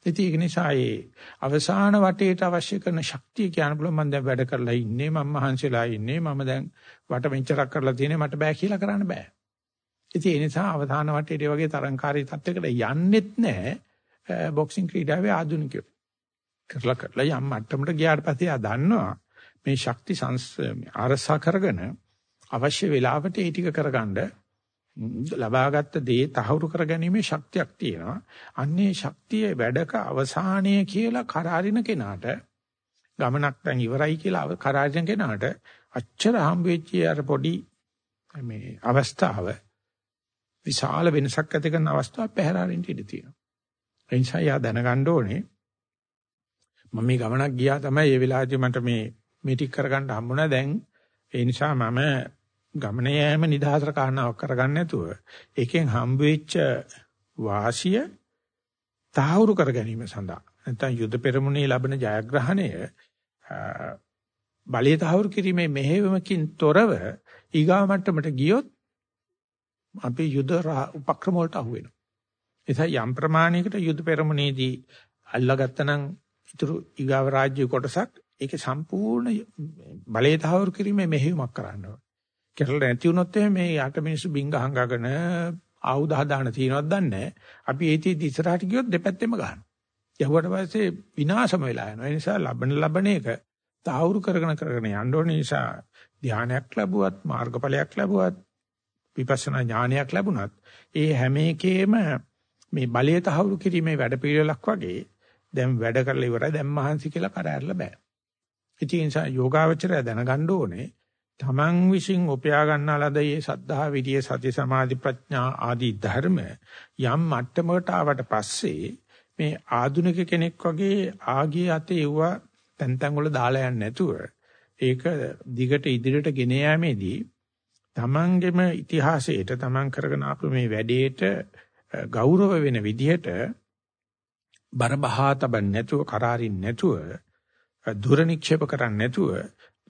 ඉතින් ඒක නිසා ඒ අවසාන වටේට අවශ්‍ය කරන ශක්තිය කියන බුල මම දැන් වැඩ කරලා ඉන්නේ මම මහන්සිලා ඉන්නේ මම දැන් වට මෙච්චරක් කරලා තියෙන්නේ මට බෑ කියලා කරන්න බෑ. ඉතින් ඒ නිසා අවසාන වටේට වගේ තරංකාරී තත්යකට යන්නෙත් නැහැ බොක්සිං ක්‍රීඩාවේ ආධුනිකයෝ. කරලා කරලා යම් මට්ටමකට ගියාට පස්සේ ආ දන්නවා මේ ශක්ති සංස් අරසා කරගෙන අවශ්‍ය වෙලාවට ඒ ටික කරගන්න ලබාගත් දේ තහවුරු කරගැනීමේ ශක්තියක් තියෙනවා. අන්නේ ශක්තිය වැඩක අවසානය කියලා කරාරින කෙනාට ගමනක් දැන් ඉවරයි කියලා කරාරින කෙනාට අච්චර හම්බ වෙච්ච අර පොඩි මේ අවස්ථාව විශාල වෙනසක් ඇති කරන අවස්ථාවක් පැහැරාරින්න ඉඩ තියෙනවා. ඒ නිසා යා දැනගන්න ඕනේ මම මේ ගමනක් ගියා තමයි ඒ වෙලාවේදී මට මේ මේ ටික කරගන්න හම්බුණා දැන් ඒ නිසා මම ගමනේ යෑම නිදහසට කාරණාවක් කරගන්න නැතුව ඒකෙන් හම්බ වෙච්ච වාසිය තහවුරු කර ගැනීම සඳහා නැත්නම් යුද පෙරමුණේ ලැබෙන ජයග්‍රහණය බලය තහවුරු කිරීමේ මෙහෙයවමකින් තොරව ඊගා මට්ටමට ගියොත් අපි යුද උපක්‍රම වලට අහු වෙනවා. එතයි යම් ප්‍රමාණයකට යුද පෙරමුණේදී අල්ලාගත්තනම් ඊතුරු ඊගාව රාජ්‍ය කොටසක් ඒකේ සම්පූර්ණ බලය තහවුරු කිරීමේ මෙහෙයුමක් කරන්න ඕනේ. කියලා නැති වුණොත් මේ යට මිනිස්සු බින්ග හංගගෙන ආයුධ හදාන තියනවත් දන්නේ අපි ඒටි ඉස්සරහට ගියොත් දෙපැත්තෙම ගන්නවා. යහුවට පස්සේ විනාශම වෙලා යනවා. ඒ නිසා ලබන ලබන එක තාවුරු කරගෙන කරගෙන යන්න ඕන නිසා ධානයක් ලැබුවත් මාර්ගඵලයක් ලැබුවත් විපස්සනා ඥානයක් ලැබුණත් ඒ හැම එකේම මේ බලය තහවුරු කිරීමේ වැඩපිළිවෙලක් වගේ දැන් වැඩ කරලා ඉවරයි දැන් මහන්සි කියලා කරහැරලා බෑ. ඉතින් ඒ නිසා යෝගාවචරය දැනගන්න ඕනේ තමන් විසින් උපයා ගන්නා ලද මේ සද්ධා විරිය සති සමාධි ප්‍රඥා ආදී ධර්ම යම් මට්ටමකට ආවට පස්සේ මේ ආධුනික කෙනෙක් වගේ ආගිය අතේ එවුවා තැන් තැන් වල දාලා යන්නේ නැතුව ඒක දිගට ඉදිරියට ගෙන යාමේදී තමන්ගේම ඉතිහාසයට තමන් කරගෙන ආපු මේ වැඩේට ගෞරව වෙන විදිහට බරබහා තබන්න නැතුව කරාරින් නැතුව දුර නික්ෂේප කරන්නේ නැතුව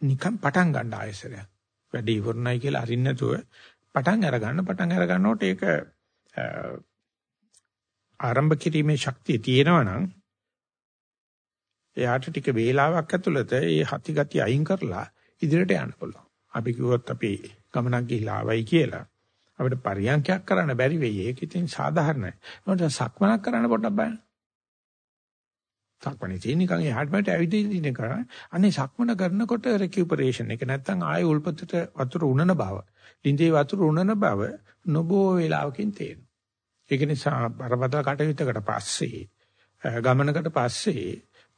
නිකන් පටන් ගන්න ආයසරයක්. වැඩි ඉවරණයි කියලා අරින්න නැතුව පටන් අරගන්න පටන් අර ගන්නකොට ඒක ආරම්භ කිරීමේ ශක්තිය තියෙනවා නම් එයාට ටික වේලාවක් ඇතුළත ඒ හති ගති අයින් කරලා ඉදිරියට යන්න පුළුවන්. අපි කිව්වොත් අපි ගමනක් ගිහිලා ආවයි කියලා. අපිට පරියන්කයක් කරන්න බැරි වෙයි. ඒක ඉතින් සාධාරණයි. මොකද සක්මනක් කරන්න පොඩ්ඩක් බලන්න. සක්මනේ තියෙන නිකන් එහාට මෙහාට ඇවිදින්න ඉන්න කරා. අනේ සක්මන කරනකොට රිකියුපරේෂන් එක නැත්තම් ආයෙ උල්පතට වතුර උනන බව. ලිඳේ වතුර උනන බව නොබෝ වේලාවකින් තේරෙනවා. ඒක නිසා බරපතල කටයුත්තකට පස්සේ ගමනකට පස්සේ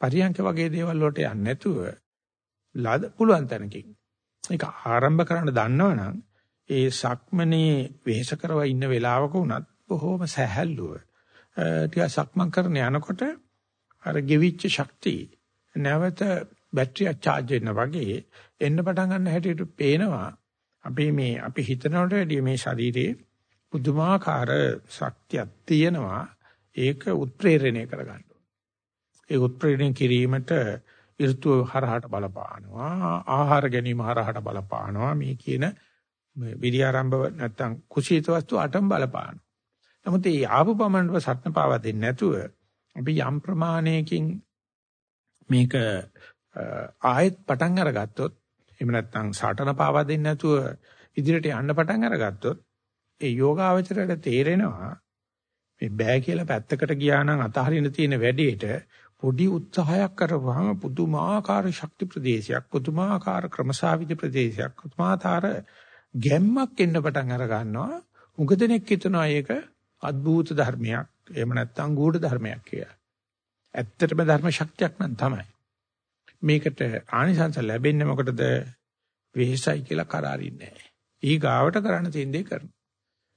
පරියන්ක වගේ දේවල් වලට යන්නේ නැතුව ලද පුළුවන් තැනකින් ඒක ආරම්භ කරන්න දන්නවනම් ඒ සක්මනේ වෙහෙස කරව ඉන්න වෙලාවක උනත් බොහොම සැහැල්ලුව ටික සක්මන් කරන යනකොට අර ගෙවිච්ච ශක්තිය. නැවත බැටරිය charge වෙන වගේ එන්න පටන් ගන්න හැටියට පේනවා. අපි මේ අපි හිතනවට වැඩිය මේ ශරීරයේ පුදුමාකාර ශක්තියක් තියෙනවා. ඒක උත්ප්‍රේරණය කරගන්න ඒ උත්ප්‍රේරණය කිරීමට ඍතු හරහට බලපානවා. ආහාර ගැනීම හරහට බලපානවා. මේ කියන විරියාරම්භ නැත්තම් කුසීත වස්තු අටම බලපානවා. නමුත් මේ ආපු පමණව සත්න පාවා දෙන්නේ නැතුව අපි යම් ප්‍රමාණයකින් මේක ආයෙත් පටන් අරගත්තොත් එහෙම නැත්නම් සාටන පාවා දෙන්නේ නැතුව ඉදිරියට යන්න පටන් අරගත්තොත් ඒ යෝගාවචරයට තේරෙනවා මේ බෑ කියලා පැත්තකට ගියා නම් අතහරින්න තියෙන වැඩේට පොඩි උත්සාහයක් කරපුවාම පුදුමාකාර ශක්ති ප්‍රදේශයක් පුදුමාකාර ක්‍රමසාවිදි ප්‍රදේශයක් පුදුමාකාර ගැම්මක් එන්න පටන් අර ගන්නවා. උගදෙනෙක් හිතනවා ඒක අద్භූත ධර්මයක්. එහෙම නැත්නම් ගුඪ ධර්මයක් කියලා. ඇත්තටම ධර්ම ශක්තියක් නම් තමයි. මේකට ආනිසංස ලැබෙන්නේ මොකටද? වෙහෙසයි කියලා කරාරින්නේ නැහැ. ඊ ගාවට කරන්න තියෙන දේ කරනවා.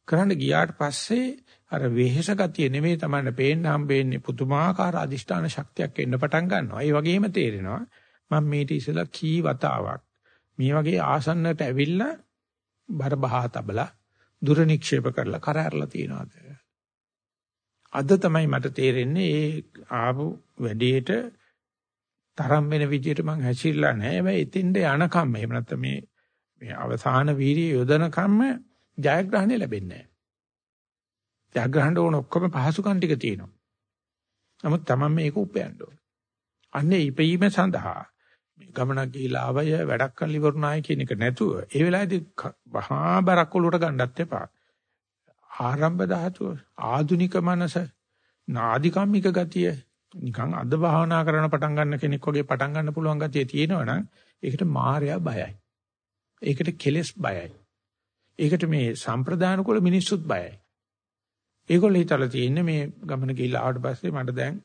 කරන්න ගියාට පස්සේ අර වෙහෙස ගතිය නෙමෙයි තමයි පේන්න හම්බෙන්නේ පුදුමාකාර අදිෂ්ඨාන ශක්තියක් එන්න පටන් ගන්නවා. ඒ වගේම තේරෙනවා මම මේට ඉස්සලා කී වතාවක් මේ වගේ ආසන්නට ඇවිල්ලා බර බහා තබලා දුර නික්ෂේප කරලා කරහැරලා තියනවාද? අද තමයි මට තේරෙන්නේ ඒ ආපු වැඩේට තරම් වෙන විදියට මං හැසිරලා නැහැ. හැබැයි එතෙන්ට යනකම් එහෙම නැත්නම් මේ මේ අවසාන වීර්ය යොදනකම්ම ජයග්‍රහණය ලැබෙන්නේ නැහැ. ජයග්‍රහණය ඕන ඔක්කොම පහසුකම් ටික තියෙනවා. නමුත් Taman මේක උපයන්න ඕන. අන්නේ ඉපීම සඳහා මේ ගමනක් ගිහිලා ආවය වැඩක් කරලා ඉවරුනායි කියන එක නැතුව ඒ වෙලාවේදී වහා බරක් ඔලුවට ගන්නත් එපා. ආරම්භ ධාතුව ආධුනික මනස නාදිකම්මික ගතිය නිකන් අද භාවනා කරන පටන් ගන්න කෙනෙක් වගේ පටන් ගන්න පුළුවන් ගතිය තියෙනවනම් ඒකට මායя බයයි. ඒකට කෙලෙස් බයයි. ඒකට මේ සම්ප්‍රදාන කුල මිනිස්සුත් බයයි. ඒගොල්ලෝ හිතලා තියෙන්නේ මේ ගමන ගිහිල්ලා ආවට පස්සේ මට දැන්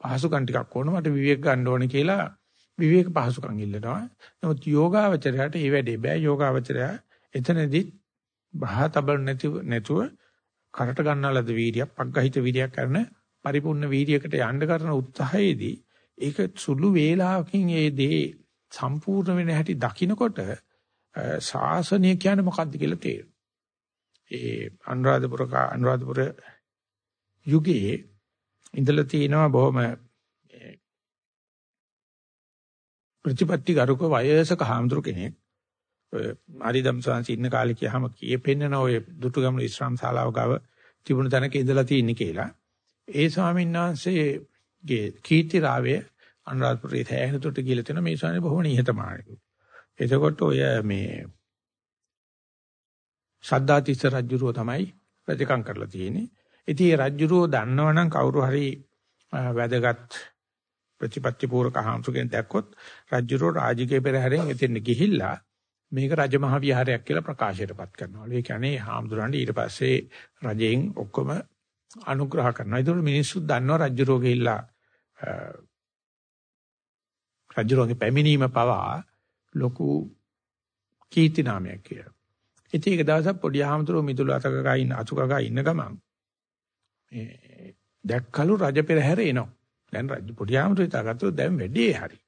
පහසුකම් ටිකක් ඕන මට විවේක ගන්න ඕනේ කියලා විවේක පහසුකම් ඉල්ලනවා. නමුත් යෝගාවචරයට ඒ වැඩේ බෑ. යෝගාවචරය එතනදී බහා තබල නැතිව නැතුව කරට ගන්නාලද වීර්යයක්, පග්ගහිත වීර්යයක් කරන පරිපූර්ණ වීර්යයකට යන්න කරන උත්සාහයේදී ඒක සුළු වේලාවකින් ඒ දේ සම්පූර්ණ වෙන හැටි දකිනකොට ශාසනය කියන්නේ මොකක්ද කියලා තේරෙනවා. ඒ අනුරාධපුර අනුරාධපුර යුගයේ ඉඳලා තිනවා බොහොම ප්‍රතිපත්ති ගරුක වයසක හාමුදුරු කෙනෙක් ඔය ආරිදම් සංසි ඉන්න කාලේ කියහම කීපෙන්නන ඔය දුටුගැමුණු ඉස්ලාම් ශාලාව ගාව තිබුණු තැනක ඉඳලා තියෙන්නේ කියලා. ඒ ස්වාමීන් වහන්සේගේ කීර්ති රාවය අනුරාධපුරයේ තැහෙනතොට කියලා තියෙන මේ ස්වාමීන් බොහොම නිහතමානී. එතකොට ඔය මේ සද්දාතිස්ස රජුරෝ තමයි රජකම් කරලා තියෙන්නේ. ඉතින් මේ රජුරෝ දන්නවනම් කවුරු හරි වැදගත් ප්‍රතිපත්ති පූර්වක හාමුදුරෙන් දැක්කොත් රජුරෝ රාජකීය පෙරහැරෙන් එතෙන් ගිහිල්ලා මේක රජමහා විහාරයක් කියලා ප්‍රකාශයටපත් කරනවලු. ඒ කියන්නේ හාමුදුරන්ට ඊට පස්සේ රජයෙන් ඔක්කොම අනුග්‍රහ කරනවා. ඒතකොට මිනිස්සු දන්නවා රජුරෝ ගිහිල්ලා රජුරෝගේ පැමිණීම පවා ලොකු කීර්ති නාමයක් කියලා. ඉතින් ඒක දවසක් පොඩි හාමුදුරුවෝ මිදුළු අතක ගා ඉන්න අතුකගා ඉන්න ගමන් මේ දැක්කලු රජ පෙරහැර එනවා. දැන් රජ පොඩි හාමුදුරුවෝ හිතාගත්තොත් දැන් වැඩේ හරි.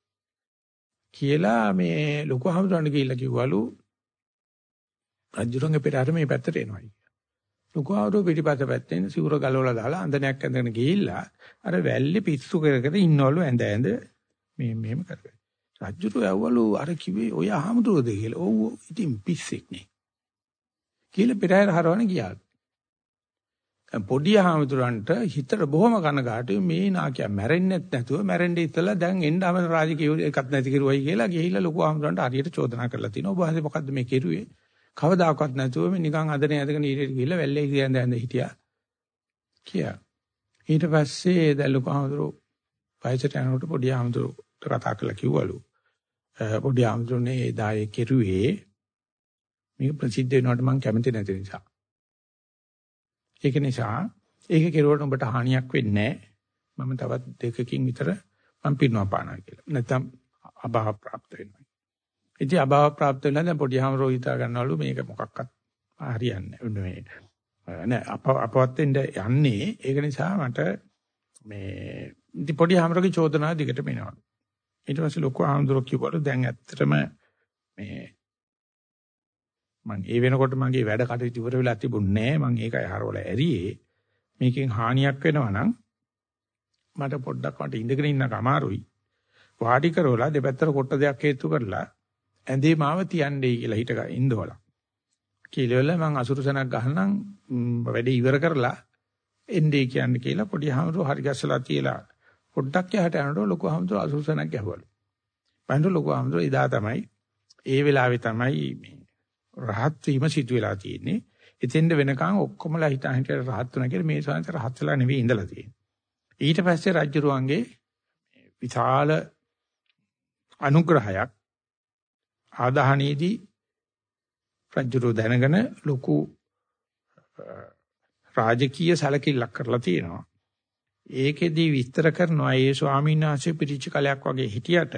කියලා මේ ලොකු හාමුදුරන් ගිහිල්ලා කිව්වලු රජුරංගේ පෙරහැර මේ පැත්තට එනවා කියලා. ලොකු හාමුදුරුවෝ පිටිපස්ස පැත්තෙන් සිවුර ගලවලා දාලා අඳනයක් ඇඳගෙන ගිහිල්ලා අර වැල්ලේ පිස්සු කර කර ඉන්නවලු ඇඳ ඇඳ මේ මෙහෙම කරගෙන. රජුරු ඇව්වලු අර කිව්වේ ඔය හාමුදුරුවෝද කියලා. ඔව් ඉතින් පිස්සෙක් නේ. කියලා පෙරහැර හරවන ගියා. පොඩි හාමුදුරන්ට හිතට බොහොම කනගාටුයි මේ නාකිය මැරෙන්නෙත් නැතුව මැරෙන්න ඉතලා දැන් එන්න අපේ රාජකීය එකක් නැති කිරුවයි කියලා ගිහිල්ලා ලොකු හාමුදුරන්ට හරියට චෝදනා කරලා තිනවා. ඔබ වහන්සේ මොකද්ද මේ කිරුවේ? කවදාකවත් නැතුව මේ නිකන් අදනේ ඇදගෙන ඊට ගිහිල්ලා වැල්ලේ කියන්න ඇඳ හිටියා. කියා. ඊට පස්සේ දැන් ලොකු හාමුදුරුවෝ වයසට යනකොට පොඩි හාමුදුරුවෝ කතා කරලා කිව්වලු. පොඩි හාමුදුරනේ ඒ දායේ කෙරුවේ මේක ප්‍රසිද්ධ වෙනවට මම කැමති නැති නිසා. ඒක නිසා ඒක කෙරුවට උඹට හානියක් වෙන්නේ නැහැ. මම තවත් දෙකකින් විතර මම පිරුණා පානවා කියලා. නැත්නම් අභාව પ્રાપ્ત වෙනවා. ඉතින් අභාව પ્રાપ્ત වෙලා දැන් පොඩි හාමුදුරුවෝ හිතා ගන්නවලු මේක මොකක්වත් හරියන්නේ නැහැ. නෑ අප අපවත් වෙන්න යන්නේ ඒක නිසා මට මේ ඉතින් පොඩි හාමුදුරුවෝගේ චෝදනාව දිගටම එනවා. ඊට පස්සේ ලොකු හාමුදුරුවෝ කිව්වලු දැන් ඇත්තටම මේ මම ඒ වෙනකොට මගේ වැඩ කටයුතු ඉවර වෙලා තිබුණේ නැහැ. මම ඒකයි හරවල ඇරියේ. මේකෙන් හානියක් වෙනවා නම් මට පොඩ්ඩක් මට ඉඳගෙන ඉන්න අමාරුයි. වාඩි කරවලා දෙපැත්තට කොට දෙයක් හේතු කරලා ඇඳේ මාව තියන්නේ කියලා හිට ඉඳවලා. කීලවල මම අසුරුසනක් ගහනනම් වැඩේ ඉවර කරලා එන්නේ කියන්නේ කියලා පොඩි හාමුදුරුවෝ හරි ගැස්සලා තියලා පොඩ්ඩක් යහට යනකොට ලොකු හාමුදුරුවෝ අසුරුසනක් ගැහුවලු. බඳු ලොකු හාමුදුරුවෝ එදා තමයි ඒ වෙලාවේ තමයි මේ රහත් වීම සිදු වෙලා තියෙන්නේ. එතෙන්ද වෙනකන් ඔක්කොමලා හිතා හිතට රහත් වුණා කියලා මේ සංස රහත් වෙලා නෙවෙයි ඉඳලා තියෙන්නේ. ඊට පස්සේ රජුරුවන්ගේ විශාල අනුග්‍රහයක් ආදාහනීයදී රජුරු දැනගෙන ලොකු රාජකීය සැලකිල්ලක් කරලා තියෙනවා. ඒකෙදී විස්තර කරනවා ඒ ස්වාමීන් වහන්සේ පිරිච්ච කලයක් වගේ හිටියට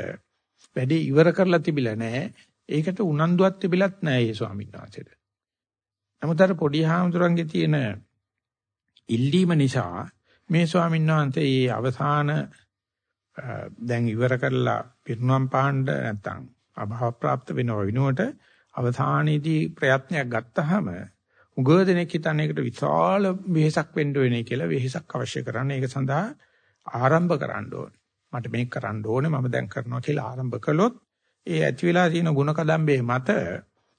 වැඩේ ඉවර කරලා තිබිලා නැහැ. ඒකට උනන්දුවක් තිබිලත් නැහැ මේ ස්වාමීන් වහන්සේට. නමුත් අර පොඩි හාමුදුරන්ගේ තියෙන ඉල්ලීම නිසා මේ ස්වාමීන් වහන්සේ මේ අවසාන දැන් ඉවර කරලා පිරුණම් පාණ්ඩ නැත්තම් අභාව પ્રાપ્ત වෙනව විනුවට අවසානයේදී ප්‍රයත්නයක් ගත්තාම උගව දෙනෙක් හිතන්නේ ඒකට විශාල වෙහසක් වෙන්න වෙන්නේ කියලා වෙහසක් අවශ්‍ය කරන්නේ ඒක සඳහා ආරම්භ කරන්න ඕනේ. මට මේක කරන්න ඕනේ මම දැන් කරනවා කියලා ආරම්භ කළොත් ඒ ඇති වෙලා තියෙන ಗುಣ කදම්බේ මත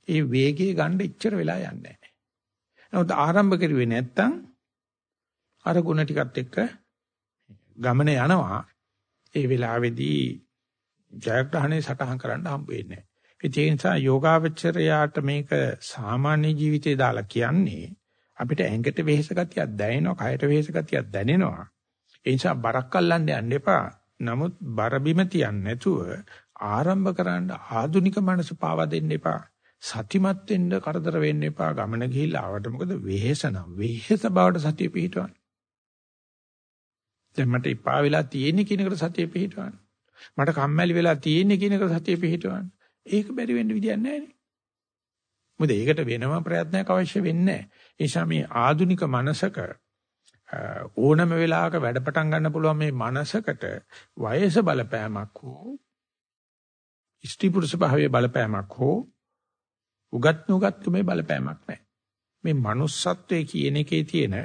ඒ වේගය ගන්න ඉච්චර වෙලා යන්නේ නැහැ. නමුත් ආරම්භ කරුවේ නැත්තම් අර ಗುಣ ටිකත් එක්ක ගමන යනවා. ඒ වෙලාවේදී ජයග්‍රහණය සටහන් කරන්න හම්බ වෙන්නේ නැහැ. ඒ නිසා යෝගාවචරයාට මේක සාමාන්‍ය ජීවිතේ දාලා කියන්නේ අපිට ඇඟට වෙහෙස ගතියක් දැනෙනවා, කයට වෙහෙස ගතියක් දැනෙනවා. ඒ නිසා බරක් අල්ලන්න යන්න එපා. නමුත් බර බිම තියන්නේ නැතුව ආරම්භ කරන්න ආධුනික මනස පාවා දෙන්න එපා. සතිමත් වෙන්න කරදර වෙන්න එපා. ගමන ගිහිල්ලා ආවට මොකද වෙහෙස නම් වෙහෙස බවට සතිය පිහිටවන්න. දැන් මට එපා වෙලා තියෙන කෙනෙකුට සතිය පිහිටවන්න. මට කම්මැලි වෙලා තියෙන කෙනෙකුට සතිය පිහිටවන්න. ඒක බැරි වෙන්න විදියක් නැහැ නේ. මොකද ඒකට වෙනම ප්‍රයත්නයක් අවශ්‍ය වෙන්නේ නැහැ. ඒ නිසා මේ ආධුනික මනසක ඕනම වෙලාවක වැඩ පටන් ගන්න පුළුවන් මේ මනසකට වයස බලපෑමක් හෝ ස්ත්‍රී පුරුෂ භාවයේ බලපෑමක් හෝ උගත් නුගත්කමේ බලපෑමක් නැහැ. මේ manussත්වයේ කියන එකේ තියෙන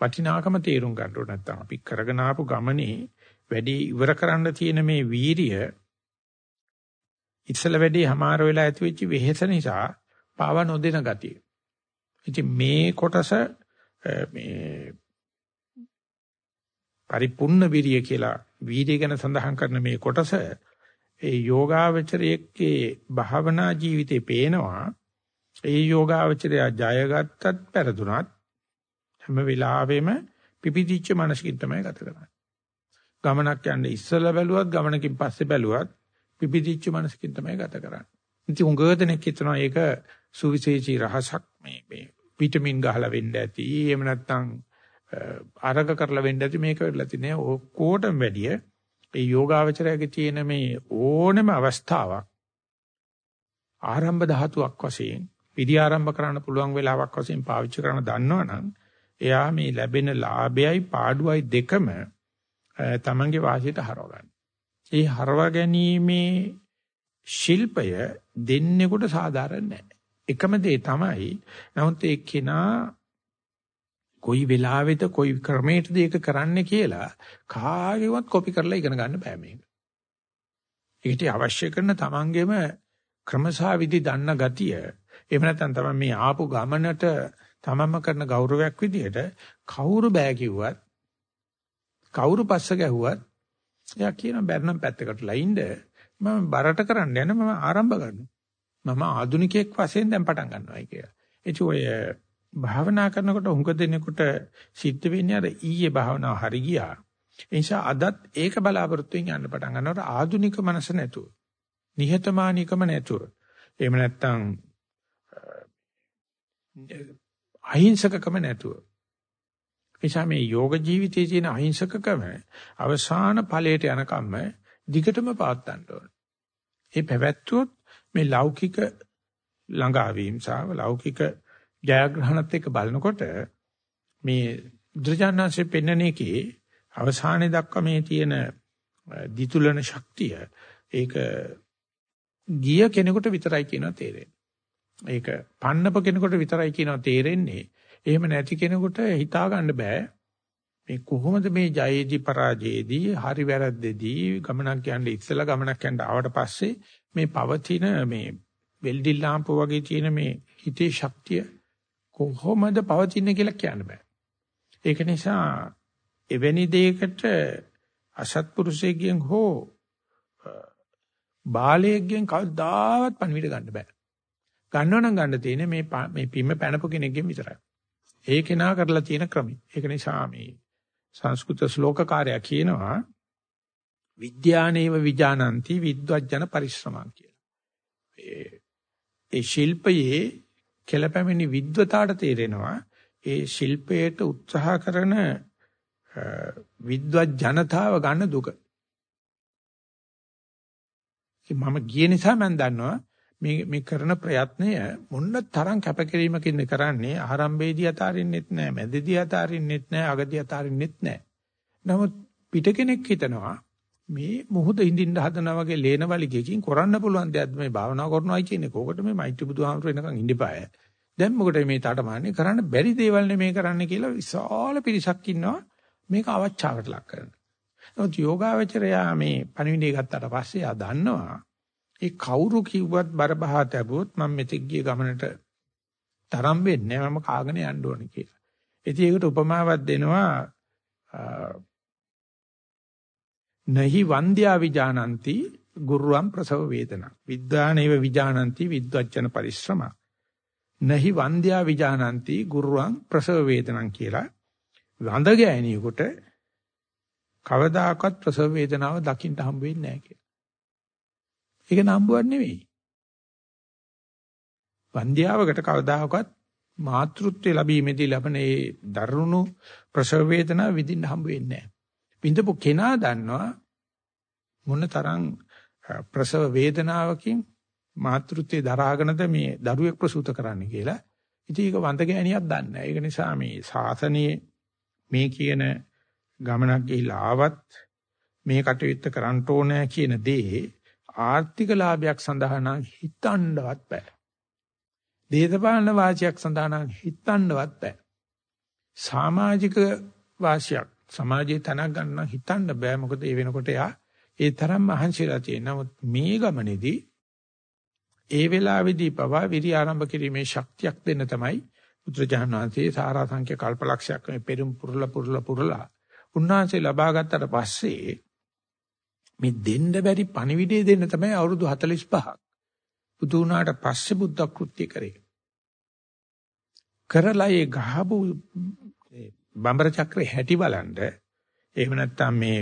වටිනාකම තේරුම් ගන්න ඕන නැත්නම් අපි කරගෙන ආපු ගමනේ වැඩි ඉවර කරන්න තියෙන මේ වීරිය ඉස්සල වැඩි හමාර වෙලා ඇති වෙච්ච වෙහෙස නිසා පාව නොදෙන ගතිය. ඉතින් මේ කොටස මේ පරිපූර්ණ විරිය කියලා වීර්ය ගැන සඳහන් කරන මේ කොටස ඒ යෝගාවචරයේ භාවනා ජීවිතේ පේනවා ඒ යෝගාවචරය ජයගත්තත් පෙරදුනත් හැම වෙලාවෙම පිපිදිච්ච මනසකින් තමයි ගත කරන්නේ. ගමනක් යන්නේ ඉස්සලා බැලුවත් ගමනකින් පස්සේ බැලුවත් පිපිදිච්ච මනසකින් තමයි ගත කරන්නේ. ඉතින් උගදෙනෙක් හිතනවා ඒක සුවිශේෂී රහසක් මේ මේ විටමින් ගහලා වෙන්න ඇති. එහෙම නැත්නම් අරග කරලා වෙන්න ඇති මේක වෙලා තියෙන්නේ. ඔක්කොටම වැඩිය ඒ යෝගාවචරයේ තියෙන මේ ඕනම අවස්ථාවක් ආරම්භ ධාතුවක් වශයෙන් පිළි ආරම්භ කරන්න පුළුවන් වෙලාවක් වශයෙන් පාවිච්චි කරන දන්නවනම් එයා මේ ලැබෙන ලාභයයි පාඩුවයි දෙකම තමන්ගේ වාසියට හරව ගන්න. ඒ හරව ගැනීමේ ශිල්පය දෙන්නෙකුට සාධාරණ නැහැ. එකම දේ තමයි නමුත් ඒ කෙනා කොයි වෙලාවෙද කොයි ක්‍රමයකද ඒක කරන්නේ කියලා කාගේවත් කොපි කරලා ඉගෙන ගන්න බෑ මේක. ඒකට අවශ්‍ය කරන තමන්ගේම ක්‍රමසා විදි දන්න ගතිය එහෙම නැත්නම් තමයි මේ ආපු ගමනට තමම කරන ගෞරවයක් විදියට කවුරු බෑ කිව්වත් කවුරු පස්ස ගැහුවත් එයා කියන බැරනම් පැත්තකටලා ඉන්න මම බරට කරන්න යන මම ආරම්භ කරනවා මම ආදුනිකයෙක් වශයෙන් දැන් පටන් ගන්නවායි කියලා. ඒ ඔය භාවනා කරනකොට හුඟ දෙනෙකුට සිද්ධ වෙන්නේ අර ඊයේ භාවනාව හරි ගියා. ඒ නිසා අදත් ඒක බලාපොරොත්තුෙන් යන්න පටන් ගන්නකොට ආදුනික මනස නැතුව. නිහතමානීකම නැතුව. එහෙම නැත්නම් අහිංසකකම නැතුව. එනිසා මේ යෝග ජීවිතයේ තියෙන අහිංසකකම අවසාන ඵලයට යනකම්ම දිගටම පාත්තන්න ඕන. ඒ පැවැත්වුවොත් මේ ලෞකික ළඟාවීම සහ ලෞකික ජයග්‍රහණත් එක්ක බලනකොට මේ බුද්ධජානනාංශයේ පෙන්වන එකේ අවසානයේ දක්වා මේ තියෙන දිතුලන ශක්තිය ඒක ගිය කෙනෙකුට විතරයි කියනවා තේරෙන්නේ. ඒක පන්නප කෙනෙකුට විතරයි කියනවා තේරෙන්නේ. එහෙම නැති කෙනෙකුට හිතා ගන්න බෑ. මේ කොහොමද මේ ජයේදී පරාජයේදී හරි වැරද්දේදී ගමනක් යන්නේ ඉස්සලා ගමනක් යන්න ආවට පස්සේ මේ පවතින මේ වෙල්ඩි ලාම්පුව වගේ තියෙන මේ හිතේ ශක්තිය කොහොමද පවතින්නේ කියලා කියන්න බෑ. ඒක නිසා එවැනි දෙයකට අසත්පුරුෂයෙක්ගෙන් හෝ බාලයෙක්ගෙන් කවදාවත් පණිවිඩ ගන්න බෑ. ගන්නව නම් ගන්න තියෙන්නේ මේ මේ පිම්ම පැනපු කෙනෙක්ගෙන් විතරයි. ඒ කෙනා කරලා තියෙන ක්‍රමයි. ඒක නිසා මේ සංස්කෘත ශ්ලෝකකාරයා කියනවා විද්‍යානේව විජානಂತಿ විද්වජන පරිශ්‍රමං කියලා. ඒ ඒ ශිල්පයේ කෙලපැමිණි විද්වතාට තේරෙනවා ඒ ශිල්පයට උත්සාහ කරන විද්වත් ජනතාව ගන්න දුක. මම ගිය නිසා මම දන්නවා මේ මේ කරන ප්‍රයත්නය මොන්න තරම් කැපකිරීමකින්ද කරන්නේ ආරම්භයේදී අතාරින්නෙත් නැහැ මැදදී අතාරින්නෙත් නැහැ අගදී අතාරින්නෙත් නැහැ නමුත් පිට කෙනෙක් හිතනවා මේ මුහුද ඉඳින්න හදනා වගේ ලේන වලිගයකින් කරන්න පුළුවන් දෙයක් මේ භාවනා කරනවායි කියන්නේ කොකට මේ මෛත්‍රී බුදුහාමර එනකන් ඉඳිපාය දැන් මොකටද මේ තාටමාන්නේ කරන්න බැරි දේවල් නෙමේ කරන්න කියලා විශාල පිරිසක් ඉන්නවා. මේක අවචාවට ලක් කරන. නමුත් යෝගාවචරයා මේ පණිවිඩය ගත්තාට පස්සේ ආ දන්නවා. ඒ කවුරු කිව්වත් බරබහ තැබුවොත් මම මෙතෙක් ගිය ගමනට තරම් වෙන්නේ මම කාගෙන යන්න ඕනේ කියලා. ඉතින් ඒකට උපමාවක් දෙනවා නහි වන්ද්‍යා විජානಂತಿ ගුරුවම් ප්‍රසව වේදනා විද්වානේව විජානಂತಿ විද්වච්චන පරිශ්‍රම නහි වන්ද්‍යා විජානಂತಿ ගුරුවම් ප්‍රසව වේදනං කියලා වඳ ගෑණියෙකුට කවදාකවත් ප්‍රසව වේදනාව දකින්න හම්බ වෙන්නේ නැහැ කියලා. ඒක නම්බුවක් නෙවෙයි. වන්ද්‍යාවකට කවදාකවත් මාතෘත්වය ලැබීමේදී ලබන ඒ දරුණු ප්‍රසව වේදනාව විඳින්න හම්බ වෙන්නේ නැහැ. විඳපු කෙනා දන්නවා මොන තරම් ප්‍රසව වේදනාවකින් මාතෘත්වයේ දරාගෙනද මේ දරුවෙක් ප්‍රසූත කරන්න කියලා. ඉතින් ඒක වන්ද ගෑණියක් දන්නේ නැහැ. ඒක නිසා මේ ශාසනයේ මේ කියන ගමනක් ගිහිලා ආවත් මේ කටයුත්ත කරන්න ඕනේ කියන දේ ආර්ථික ලාභයක් සඳහා නම් හිතන්නවත් බෑ. දේශපාලන වාසියක් සඳහා නම් හිතන්නවත් බෑ. සමාජික වාසියක් සමාජයේ තනක් ගන්න හිතන්න බෑ මොකද ඒ වෙනකොට යා ඒ තරම් මහන්සිලා තියෙන. නමුත් මේ ගමනේදී ඒ වෙලාවේදී පවා විරි ආරම්භ කිරීමේ ශක්තියක් දෙන්න තමයි බුදුරජාණන් වහන්සේ සාරා සංඛ්‍ය කල්පලක්ෂයක් මේ පෙරම් පුරලා පුරලා පුරලා උන්වහන්සේ ලබා ගත්තට පස්සේ මේ දෙන්න බැරි පණිවිඩය දෙන්න තමයි අවුරුදු 45ක් බුදු වුණාට පස්සේ බුද්ධ කෘත්‍ය කරේ. කරලා ඒ ගහපු බඹර චක්‍රේ හැටි බලන්න එහෙම නැත්නම් මේ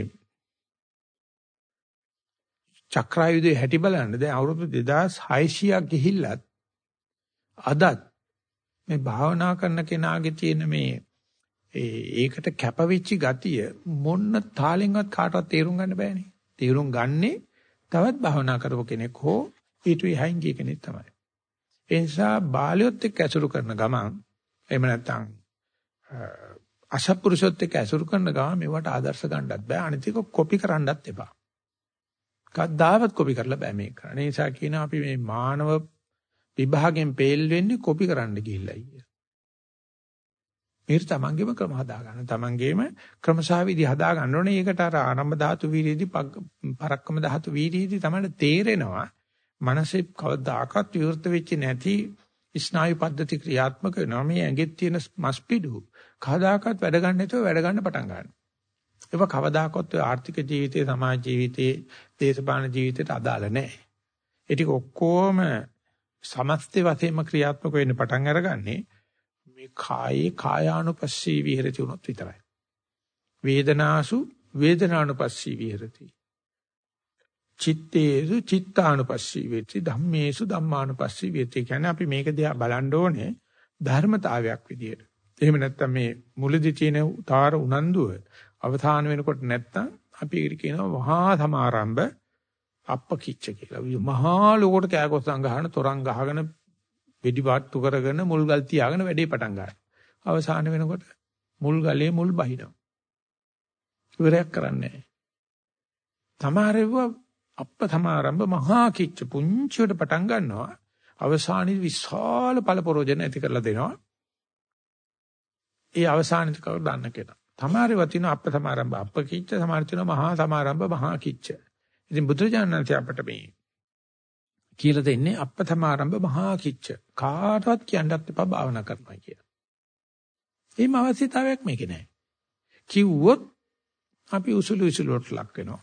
චක්‍රායුධයේ හැටි බලන්න දැන් අවුරුදු 2600ක් ගිහිල්ලත් අදත් මේ භාවනා කරන කෙනාගේ තියෙන මේ ඒකට කැපවිච්ච ගතිය මොන්න තාලෙන්වත් කාටවත් තේරුම් ගන්න බෑනේ. තේරුම් ගන්නේ තවත් භාවනා කරපු කෙනෙක් හෝ ඊට විහිං ගිය කෙනෙක් තමයි. ඒ නිසා බාලයොත් එක්ක ඇසුරු කරන ගමන් එහෙම නැත්නම් අසත්පුරුෂොත් එක්ක ඇසුරු කරන ගමන් මේවට ආදර්ශ ගන්නත් බෑ. අනිත් එක කොපි කරන්නත් එපා. කද්දාවත් කොපි කරලා බෑ මේක. ඒ නිසා කියනවා අපි මේ මානව විභාගයෙන් පේල් වෙන්නේ කොපි කරන්න ගිහිල්ලා අයියා. මේක තමන්ගේම ක්‍රම හදා ගන්න. තමන්ගේම ක්‍රමසාවිදි හදා ගන්න ඕනේ. ඒකට අර ආරම්භ ධාතු වීර්යදී පරක්කම ධාතු වීර්යදී තමයි තේරෙනවා. මනසේ කවදාකවත් විවෘත වෙච්ච නැති ස්නායු පද්ධති ක්‍රියාත්මක වෙනවා. මේ ඇඟෙත් තියෙන මස්පිඩු කවදාකවත් වැඩ ගන්න නැතුව වැඩ ගන්න පටන් ගන්නවා. ඒක කවදාකවත් ආර්ථික ජීවිතේ, සමාජ ජීවිතේ, දේශපාලන ජීවිතේට අදාළ නැහැ. ඒ ටික ඔක්කොම සමස්ත වශයෙන්ම ක්‍රියාත්මක වෙන්න පටන් අරගන්නේ මේ කායේ කායානුපස්සී විහෙරති උනොත් විතරයි. වේදනාසු වේදනානුපස්සී විහෙරති. චිත්තේසු චිත්තානුපස්සී වේති ධම්මේසු ධම්මානුපස්සී වේති කියන්නේ අපි මේක දිහා බලන්න ඕනේ ධර්මතාවයක් විදියට. එහෙම නැත්නම් මේ මුලදි තියෙන උතාර උනන්දුව අවධාන වෙනකොට නැත්නම් අපි ඒකට කියනවා මහා සමාරම්භ අප්පකිච්ච කියලා. මහා ලෝකෙට කෑකොස්සන් ගහන තොරන් ගහගෙන වෙඩි වාට්ටු කරගෙන මුල් ගල් තියාගෙන වැඩේ පටන් ගන්නවා. අවසාන වෙනකොට මුල් ගලේ මුල් බහිනවා. ඉවරයක් කරන්නේ නැහැ. තමාරෙව අප්ප සමාරම්භ මහා කිච්ච පුංචිවට පටන් ගන්නවා. අවසානයේ විශාල පළපරෝජන ඇති කරලා දෙනවා. ඒ අවසානයේ කවුරු දන්න කෙනා. තමාරේ වතින අප්ප සමාරම්භ අප්ප කිච්ච සමාර්ථන මහා සමාරම්භ මහා කිච්ච. ඉතින් බුදුරජාණන්සේ අපට මේ කියලා දෙන්නේ අප්පතමාරම්භ මහා කිච්ච. කාටවත් කියන්නත් එපා භාවනා කරනවා කියලා. එහෙම අවශ්‍යතාවයක් මේකේ නැහැ. කිව්වොත් අපි උසුළු උසුළුට ලක් වෙනවා.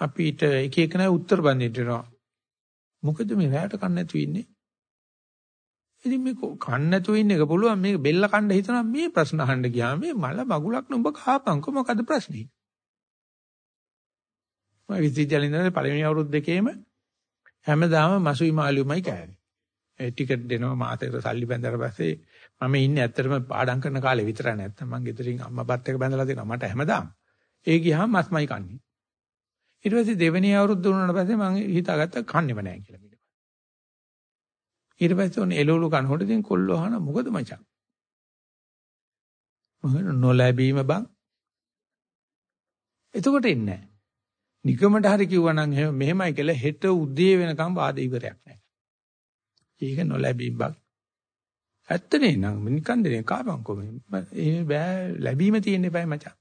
අපිට එක එක නෑ උත්තර බඳින්න වෙනවා. මොකද මේ රැයට කන්න නැතුව ඉන්නේ? ඉතින් මේ කන්න නැතුව ඉන්න එක පුළුවන් මේක බෙල්ල කන්න හිතනවා මේ ප්‍රශ්න අහන්න ගියාම මේ මල මගුලක් නුඹ කහපන්කො මොකද ප්‍රශ්නේ? මම විශ්වවිද්‍යාලේ ඉඳන් පළවෙනි අවුරුදු දෙකේම හැමදාම මසුයි මාළුමයි කෑවේ. ඒ ටිකට් දෙනවා මාතේට සල්ලි බැඳලා පස්සේ මම ඉන්නේ ඇත්තටම පාඩම් කරන කාලේ විතර නැත්තම් මං ගෙදරින් අම්මා බත් එක බැඳලා දෙනවා මට හැමදාම. ඒ ගියාම මස්මයි කන්නේ. ඊට පස්සේ දෙවෙනි අවුරුද්ද වුණාට පස්සේ මං හිතාගත්තා කන්නේම නැහැ කියලා ඊට පස්සේ. ඊට පස්සේ ඔන්න එළවලු කනකොට ඉතින් කොල්ලෝ අහන මොකද මචං? මොකද නොලැබීම බං. එතකොට එන්නේ නැහැ. නිකමට හරි කිව්වනම් එහෙම මෙහෙමයි කියලා හෙට උදේ වෙනකම් වාද ඉවරයක් නැහැ. ඒක නොලැබී බක්. ඇත්තනේ නං නිකන් දෙන්නේ කාපන්කො මේ බෑ ලැබීම තියෙන්න eBay මචං.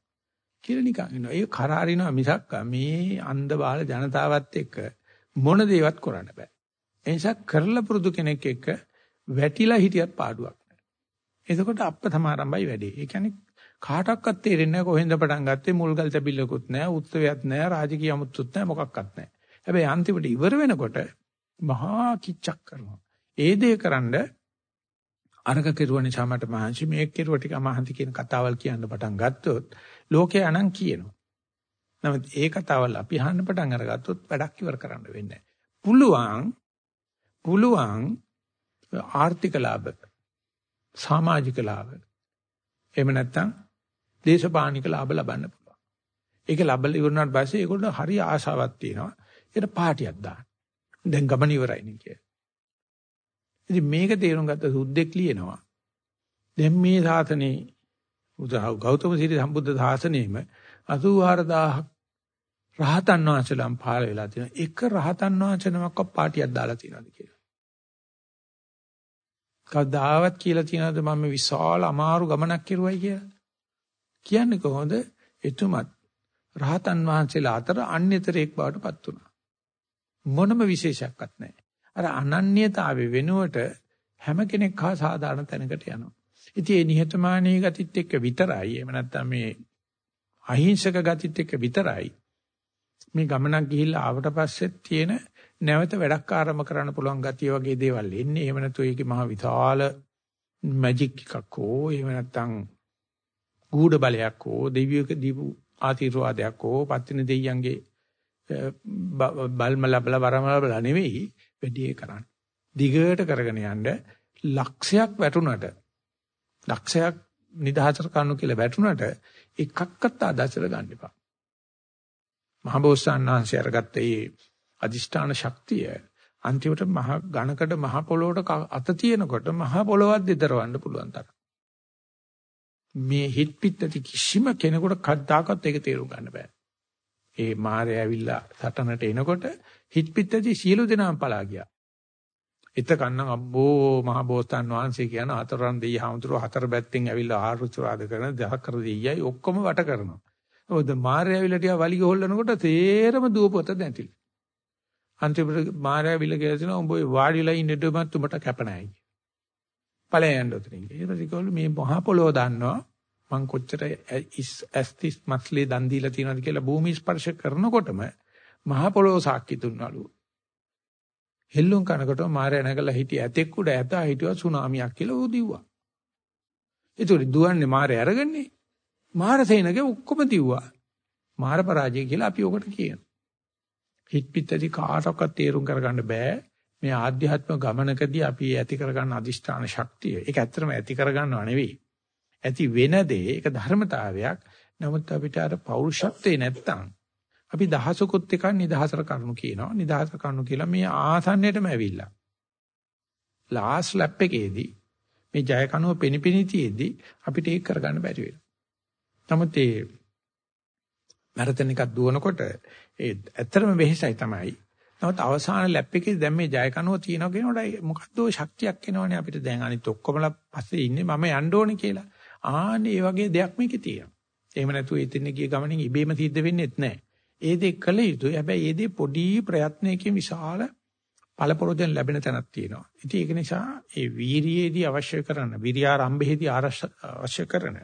කියලා නිකන් ඉන්නවා. ඒක කරාරිනවා මිසක් මේ අන්ධ බාල ජනතාවත් එක්ක මොන දේවත් කරන්න බෑ. ඒ නිසා කරලා පුරුදු කෙනෙක් එක්ක වැටිලා හිටියත් පාඩුවක් නෑ. එතකොට අප්ප සමාරම්භයි වැඩි. ඒ කියන්නේ කාටවත් තේරෙන්නේ නැහැ කොහෙන්ද පටන් ගත්තේ මුල්ගල් තැබිල්ලකුත් නැහැ උත්සවයක් නැහැ රාජකීය අමුතුත් නැහැ මොකක්වත් නැහැ. හැබැයි අන්තිමට ඉවර වෙනකොට මහා කිච්චක් කරනවා. ඒ දේ කරන්ඩ අරක කෙරුව නිසා මට මහන්සි මේක කෙරුව ටික මහන්සි කියන කතාවල් කියන්න පටන් ගත්තොත් ලෝකේ අනං කියනවා. නමුත් ඒ කතාවල් අපි අහන්න පටන් අරගත්තොත් වැඩක් ඉවර කරන්න වෙන්නේ පුළුවන් පුළුවන් ආර්ථික ලාභ සමාජික ලාභ එහෙම නැත්නම් දේශපාලනික ලාභ ලබන්න පුළුවන්. ඒක ලබලා ඉවරනාට පස්සේ ඒගොල්ලෝ හරි ආශාවක් තියෙනවා. ඒකට පාටියක් දාන්න. දැන් ගමන ඉවරයි නේ කියලා. ඉතින් මේක තේරුම් ගත්ත සුද්දෙක් ලියනවා. දැන් මේ සාසනේ උදා ගෞතම සීරි සම්බුද්ධ සාසනයේම 84000ක් රහතන් වහන්සේලාම් පහළ වෙලා තියෙනවා. එක රහතන් වහන්සේ නමක් පාටියක් දාලා තියෙනවද කියලා. කවදාවත් කියලා තියනද මම විශාල අමාරු ගමනක් කෙරුවයි කියලා? කියන්නේ කොහොමද? එතුමත් රහතන් වහන්සේලා අතර අන්‍යතරෙක් බවට පත් වුණා. මොනම විශේෂයක්වත් නැහැ. අර අනන්‍යතාවය වෙනුවට හැම කෙනෙක් හා සාධාරණ තැනකට යනවා. ඉතින් මේ නිහතමානී ගතිත් එක්ක විතරයි එහෙම නැත්නම් මේ අහිංසක ගතිත් එක්ක විතරයි මේ ගමනක් ගිහිල්ලා ආවට පස්සෙත් තියෙන නැවත වැඩක් ආරම්භ කරන්න පුළුවන් ගතිය වගේ දේවල් එන්නේ. එහෙම නැතු ඒකේ මහ විශාල මැජික් එකක් හෝ එහෙම නැත්නම් ගූඪ බලයක් හෝ දෙවියක දීපු ආශිර්වාදයක් හෝ පත්තින දෙයියන්ගේ බල්ම ලබලා වරම ලබලා නෙවෙයි වැඩි කරන්නේ. දිගට කරගෙන යන්න ලක්ෂයක් වැටුණට ලක්ෂයක් නිදහසට කන්නු කියලා වැටුණට එකක්වත් ආදර්ශල ගන්න එපා. මහබෝසත්ණන් වහන්සේ අරගත්ත මේ අදිෂ්ඨාන ශක්තිය අන්තිමට මහ ඝනකඩ මහ පොළොවට අත තියෙනකොට මහ පොළොවක් දෙතරවන්න පුළුවන් තරම්. මේ හිත් පිටති කිසිම කෙනෙකුට කද්දාකත් ඒක තේරුම් ගන්න බෑ. ඒ මාරය ඇවිල්ලා සටනට එනකොට හිත් පිටති සියලු දෙනාම පලා ගියා. එතකන්නම් අම්බෝ මහ බෝසතාන් වහන්සේ කියන හතරන් දෙයි හමුතුරු හතර පැත්තෙන් ඇවිල්ලා ආරුචරාද කරන දහකර දෙයියයි ඔක්කොම වට කරනවා. මොකද මාරය ඇවිල්ලා ටික වලිග හොල්ලනකොට තේරම දුවපොත දැන්තිලු. අන්තිමට මාරය ඇවිල්ලා කියලා තිනවා උඹ වාඩිලා ඉන්න දෙමත් උඹට කැප නැහැ. ඵලයන් යන්න උතරින්. ඊට පස්සේ කිව්වලු මේ මහා පොළොව දන්නවා මං කොච්චර ඇස්තිස් මස්ලේ දන් දීලා තියෙනවද කියලා භූමි ස්පර්ශ කරනකොටම මහා පොළොව සාක්ෂි දුන්නලු. හෙල්ලුම් කනකොට මාරය නැගලා හිටිය ඇතෙක් උඩ ඇතා හිටියවා සුනාමියක් කියලා ඌ දිව්වා. ඒතකොට දුවන්නේ මාරය අරගන්නේ. මාර සේනගේ ඔක්කොම දිව්වා. මාර පරාජය කියලා අපි ඔකට කියනවා. හිත පිටදී කාටවත් තේරුම් කරගන්න බෑ. මේ ආධ්‍යාත්ම ගමනකදී අපි ඇති කරගන්න අදිෂ්ඨාන ශක්තිය. ඒක ඇත්තටම ඇති කරගන්නව නෙවෙයි. ඇති වෙන දේ ඒක ධර්මතාවයක්. නමුත් අපිට අර පෞරුෂත්වේ නැත්තම් අපි දහසකුත් එකක් නිදහසට කරුණු කියනවා. නිදහසට කරුණු කියලා මේ ආසන්නයටම ඇවිල්ලා. ලාස්ට් ලැප් එකේදී මේ ජය කනුව පෙනිපිනිතියෙදී අපිට ඒක කරගන්න බැරි වෙනවා. නමුත් ඒ මැරතන් එකක් දුවනකොට ඒ ඇත්තටම වෙහෙසයි තමයි. නමුත් අවසාන ලැප් එකේ දැන් මේ ජය කනුව තියනවා කියනකොට මොකද්ද ශක්තියක් එනවනේ අපිට දැන් අනිත් ඔක්කොමලා පස්සේ ඉන්නේ මම යන්න ඕනේ කියලා. ආන්නේ මේ වගේ දෙයක් මේකේ තියෙනවා. එහෙම නැතුව එතන ගිය ගමනින් ඉබේම සිද්ධ වෙන්නේත් නැහැ. ඒ දේ කළ යුතුයි. හැබැයි ඒ දේ පොඩි ප්‍රයත්නයකින් විශාල පළපොරොදෙන් ලැබෙන තැනක් තියෙනවා. ඉතින් ඒක නිසා ඒ වීරියේදී අවශ්‍ය කරන විරියාරම්භයේදී අවශ්‍ය කරන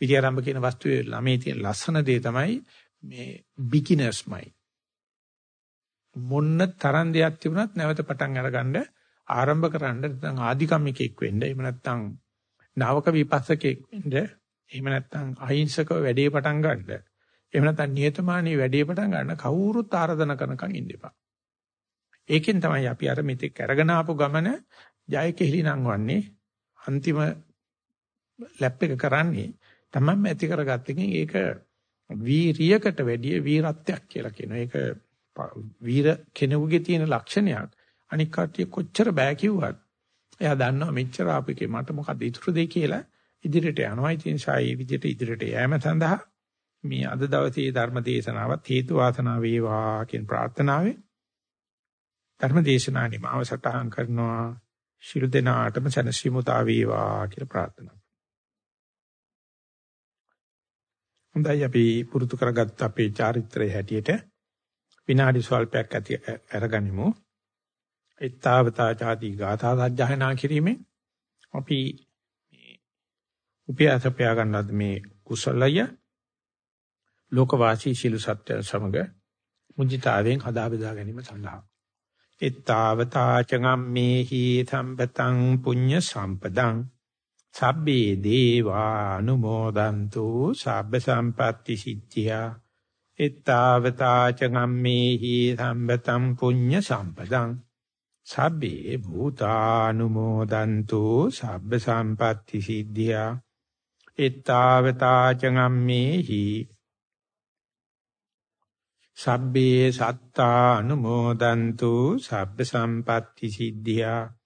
විරියාරම්භ කියන වස්තුවේ ළමේ තියෙන ලස්සන දේ තමයි මේ බිග්ිනර්ස්මයි. මොන්න තරම් දෙයක් තිබුණත් නැවත පටන් අරගන්න ආරම්භ කරන්න නැත්නම් ආධිකම්මිකෙක් වෙන්න එහෙම නැත්නම් නාවක විපස්සකෙක් වෙන්න එහෙම නැත්නම් අහිංසක වැඩේ පටන් ගන්න එහෙම නැත්නම් නියතමානී වැඩේ පටන් ගන්න කවුරුත් ආරාධනා කරනකම් ඉන්න එපා. ඒකෙන් තමයි අපි අර මෙතෙක් අරගෙන ආපු ගමන ජය කෙහිලිනම් වන්නේ අන්තිම ලැප් එක කරන්නේ තමයි ඇති කරගත්තකින් ඒක වීරියකට වැඩිය වීරත්වයක් කියලා කියනවා. ඒක වීර කෙනෙකුගේ තියෙන ලක්ෂණයක්. අනික් කට්ටිය කොච්චර බෑ කිව්වත් එයා දන්නවා මෙච්චර ආපේකේ මට මොකද ඉතුරු දෙයි කියලා ඉදිරියට යනවා. ඉතින් සායි විදිහට ඉදිරියට යෑම සඳහා මේ අද දවසේ ධර්ම දේශනාවත් හේතු වාසනා වේවා කියන ප්‍රාර්ථනාවෙන් ධර්ම දේශනා නිමාව සටහන් කරනවා ශිරු දෙනාටම සනසිමුතා වේවා කියලා ප්‍රාර්ථනා හොඳයි අපි පුරුදු කරගත්ත අපේ චාරිත්‍රයේ හැටියට විනාඩි ස්වල්පයක් ඇති අරගනිමු. ඊතාවතා ආදී ගාථා සජ්ජායනා කිරීමෙන් අපි මේ උපයාසපයා ගන්නත් මේ කුසලය ලෝකවාසී ශිලු සත්‍ය සමග මුජිතාවෙන් හදා බෙදා ගැනීම සඳහා ඊතාවතා චගම්මේහි සම්පතං පුඤ්ඤ සම්පදං සබ්බේ දේවා අනුමෝදන්තු සබ්බ සම්පatti සිද්ධියා. එත්තාවතා චගම්මේහි සම්බතම් පුඤ්ඤ සම්පදං. සබ්බේ භූතානුමෝදන්තු සබ්බ සම්පatti සිද්ධියා. එත්තාවතා චගම්මේහි සබ්බේ සත්තානුමෝදන්තු සබ්බ සම්පatti සිද්ධියා.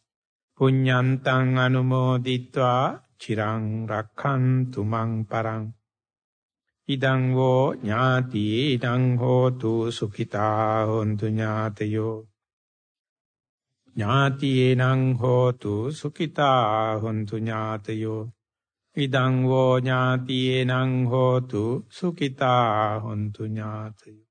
පුඤ්ඤන්තං අනුමෝදිත්වා චිරං රක්ඛන්තු මං පරං. ඉදං වෝ ඥාති ඉදං හෝතු සුඛිතා හොන්තු ඥාතයෝ. ඥාතිේනං හෝතු සුඛිතා හොන්තු ඥාතයෝ. ඉදං වෝ ඥාතිේනං හෝතු සුඛිතා හොන්තු ඥාතයෝ.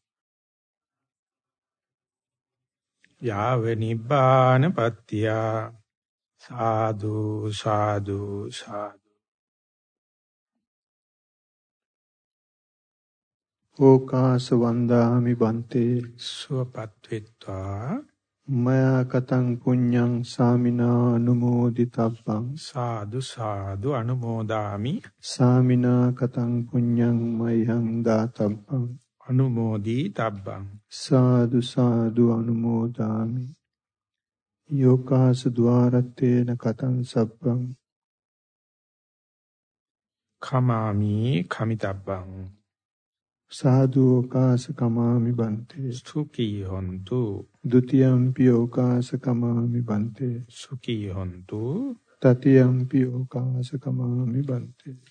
යාව නිබ්බාන පත්‍තියා. සාදු සාදු සාදු. ඕකාස වන්දාමි බන්තේ. සුවපත් වෙත්වා මයා කතං පුඤ්ඤං සාමිනා අනුමෝදිතබ්බං සාදු සාදු අනුමෝදාමි. සාමිනා කතං පුඤ්ඤං මයං දාතබ්බං අනුමෝදී තබ්බං. සාදු සාදු අනුමෝදාමි. යෝකාස ద్వාරත්තේන කතං සබ්බං. කමාමි කමිතබ්බං. සාදු ඕකාස කමාමි බන්තේ. ස්තුකී හොන්තු. ဒ ුතියම්පි ඕකාස කමාමි බන්තේ. සුඛී හොන්තු. තතියම්පි ඕකාස කමාමි බන්තේ.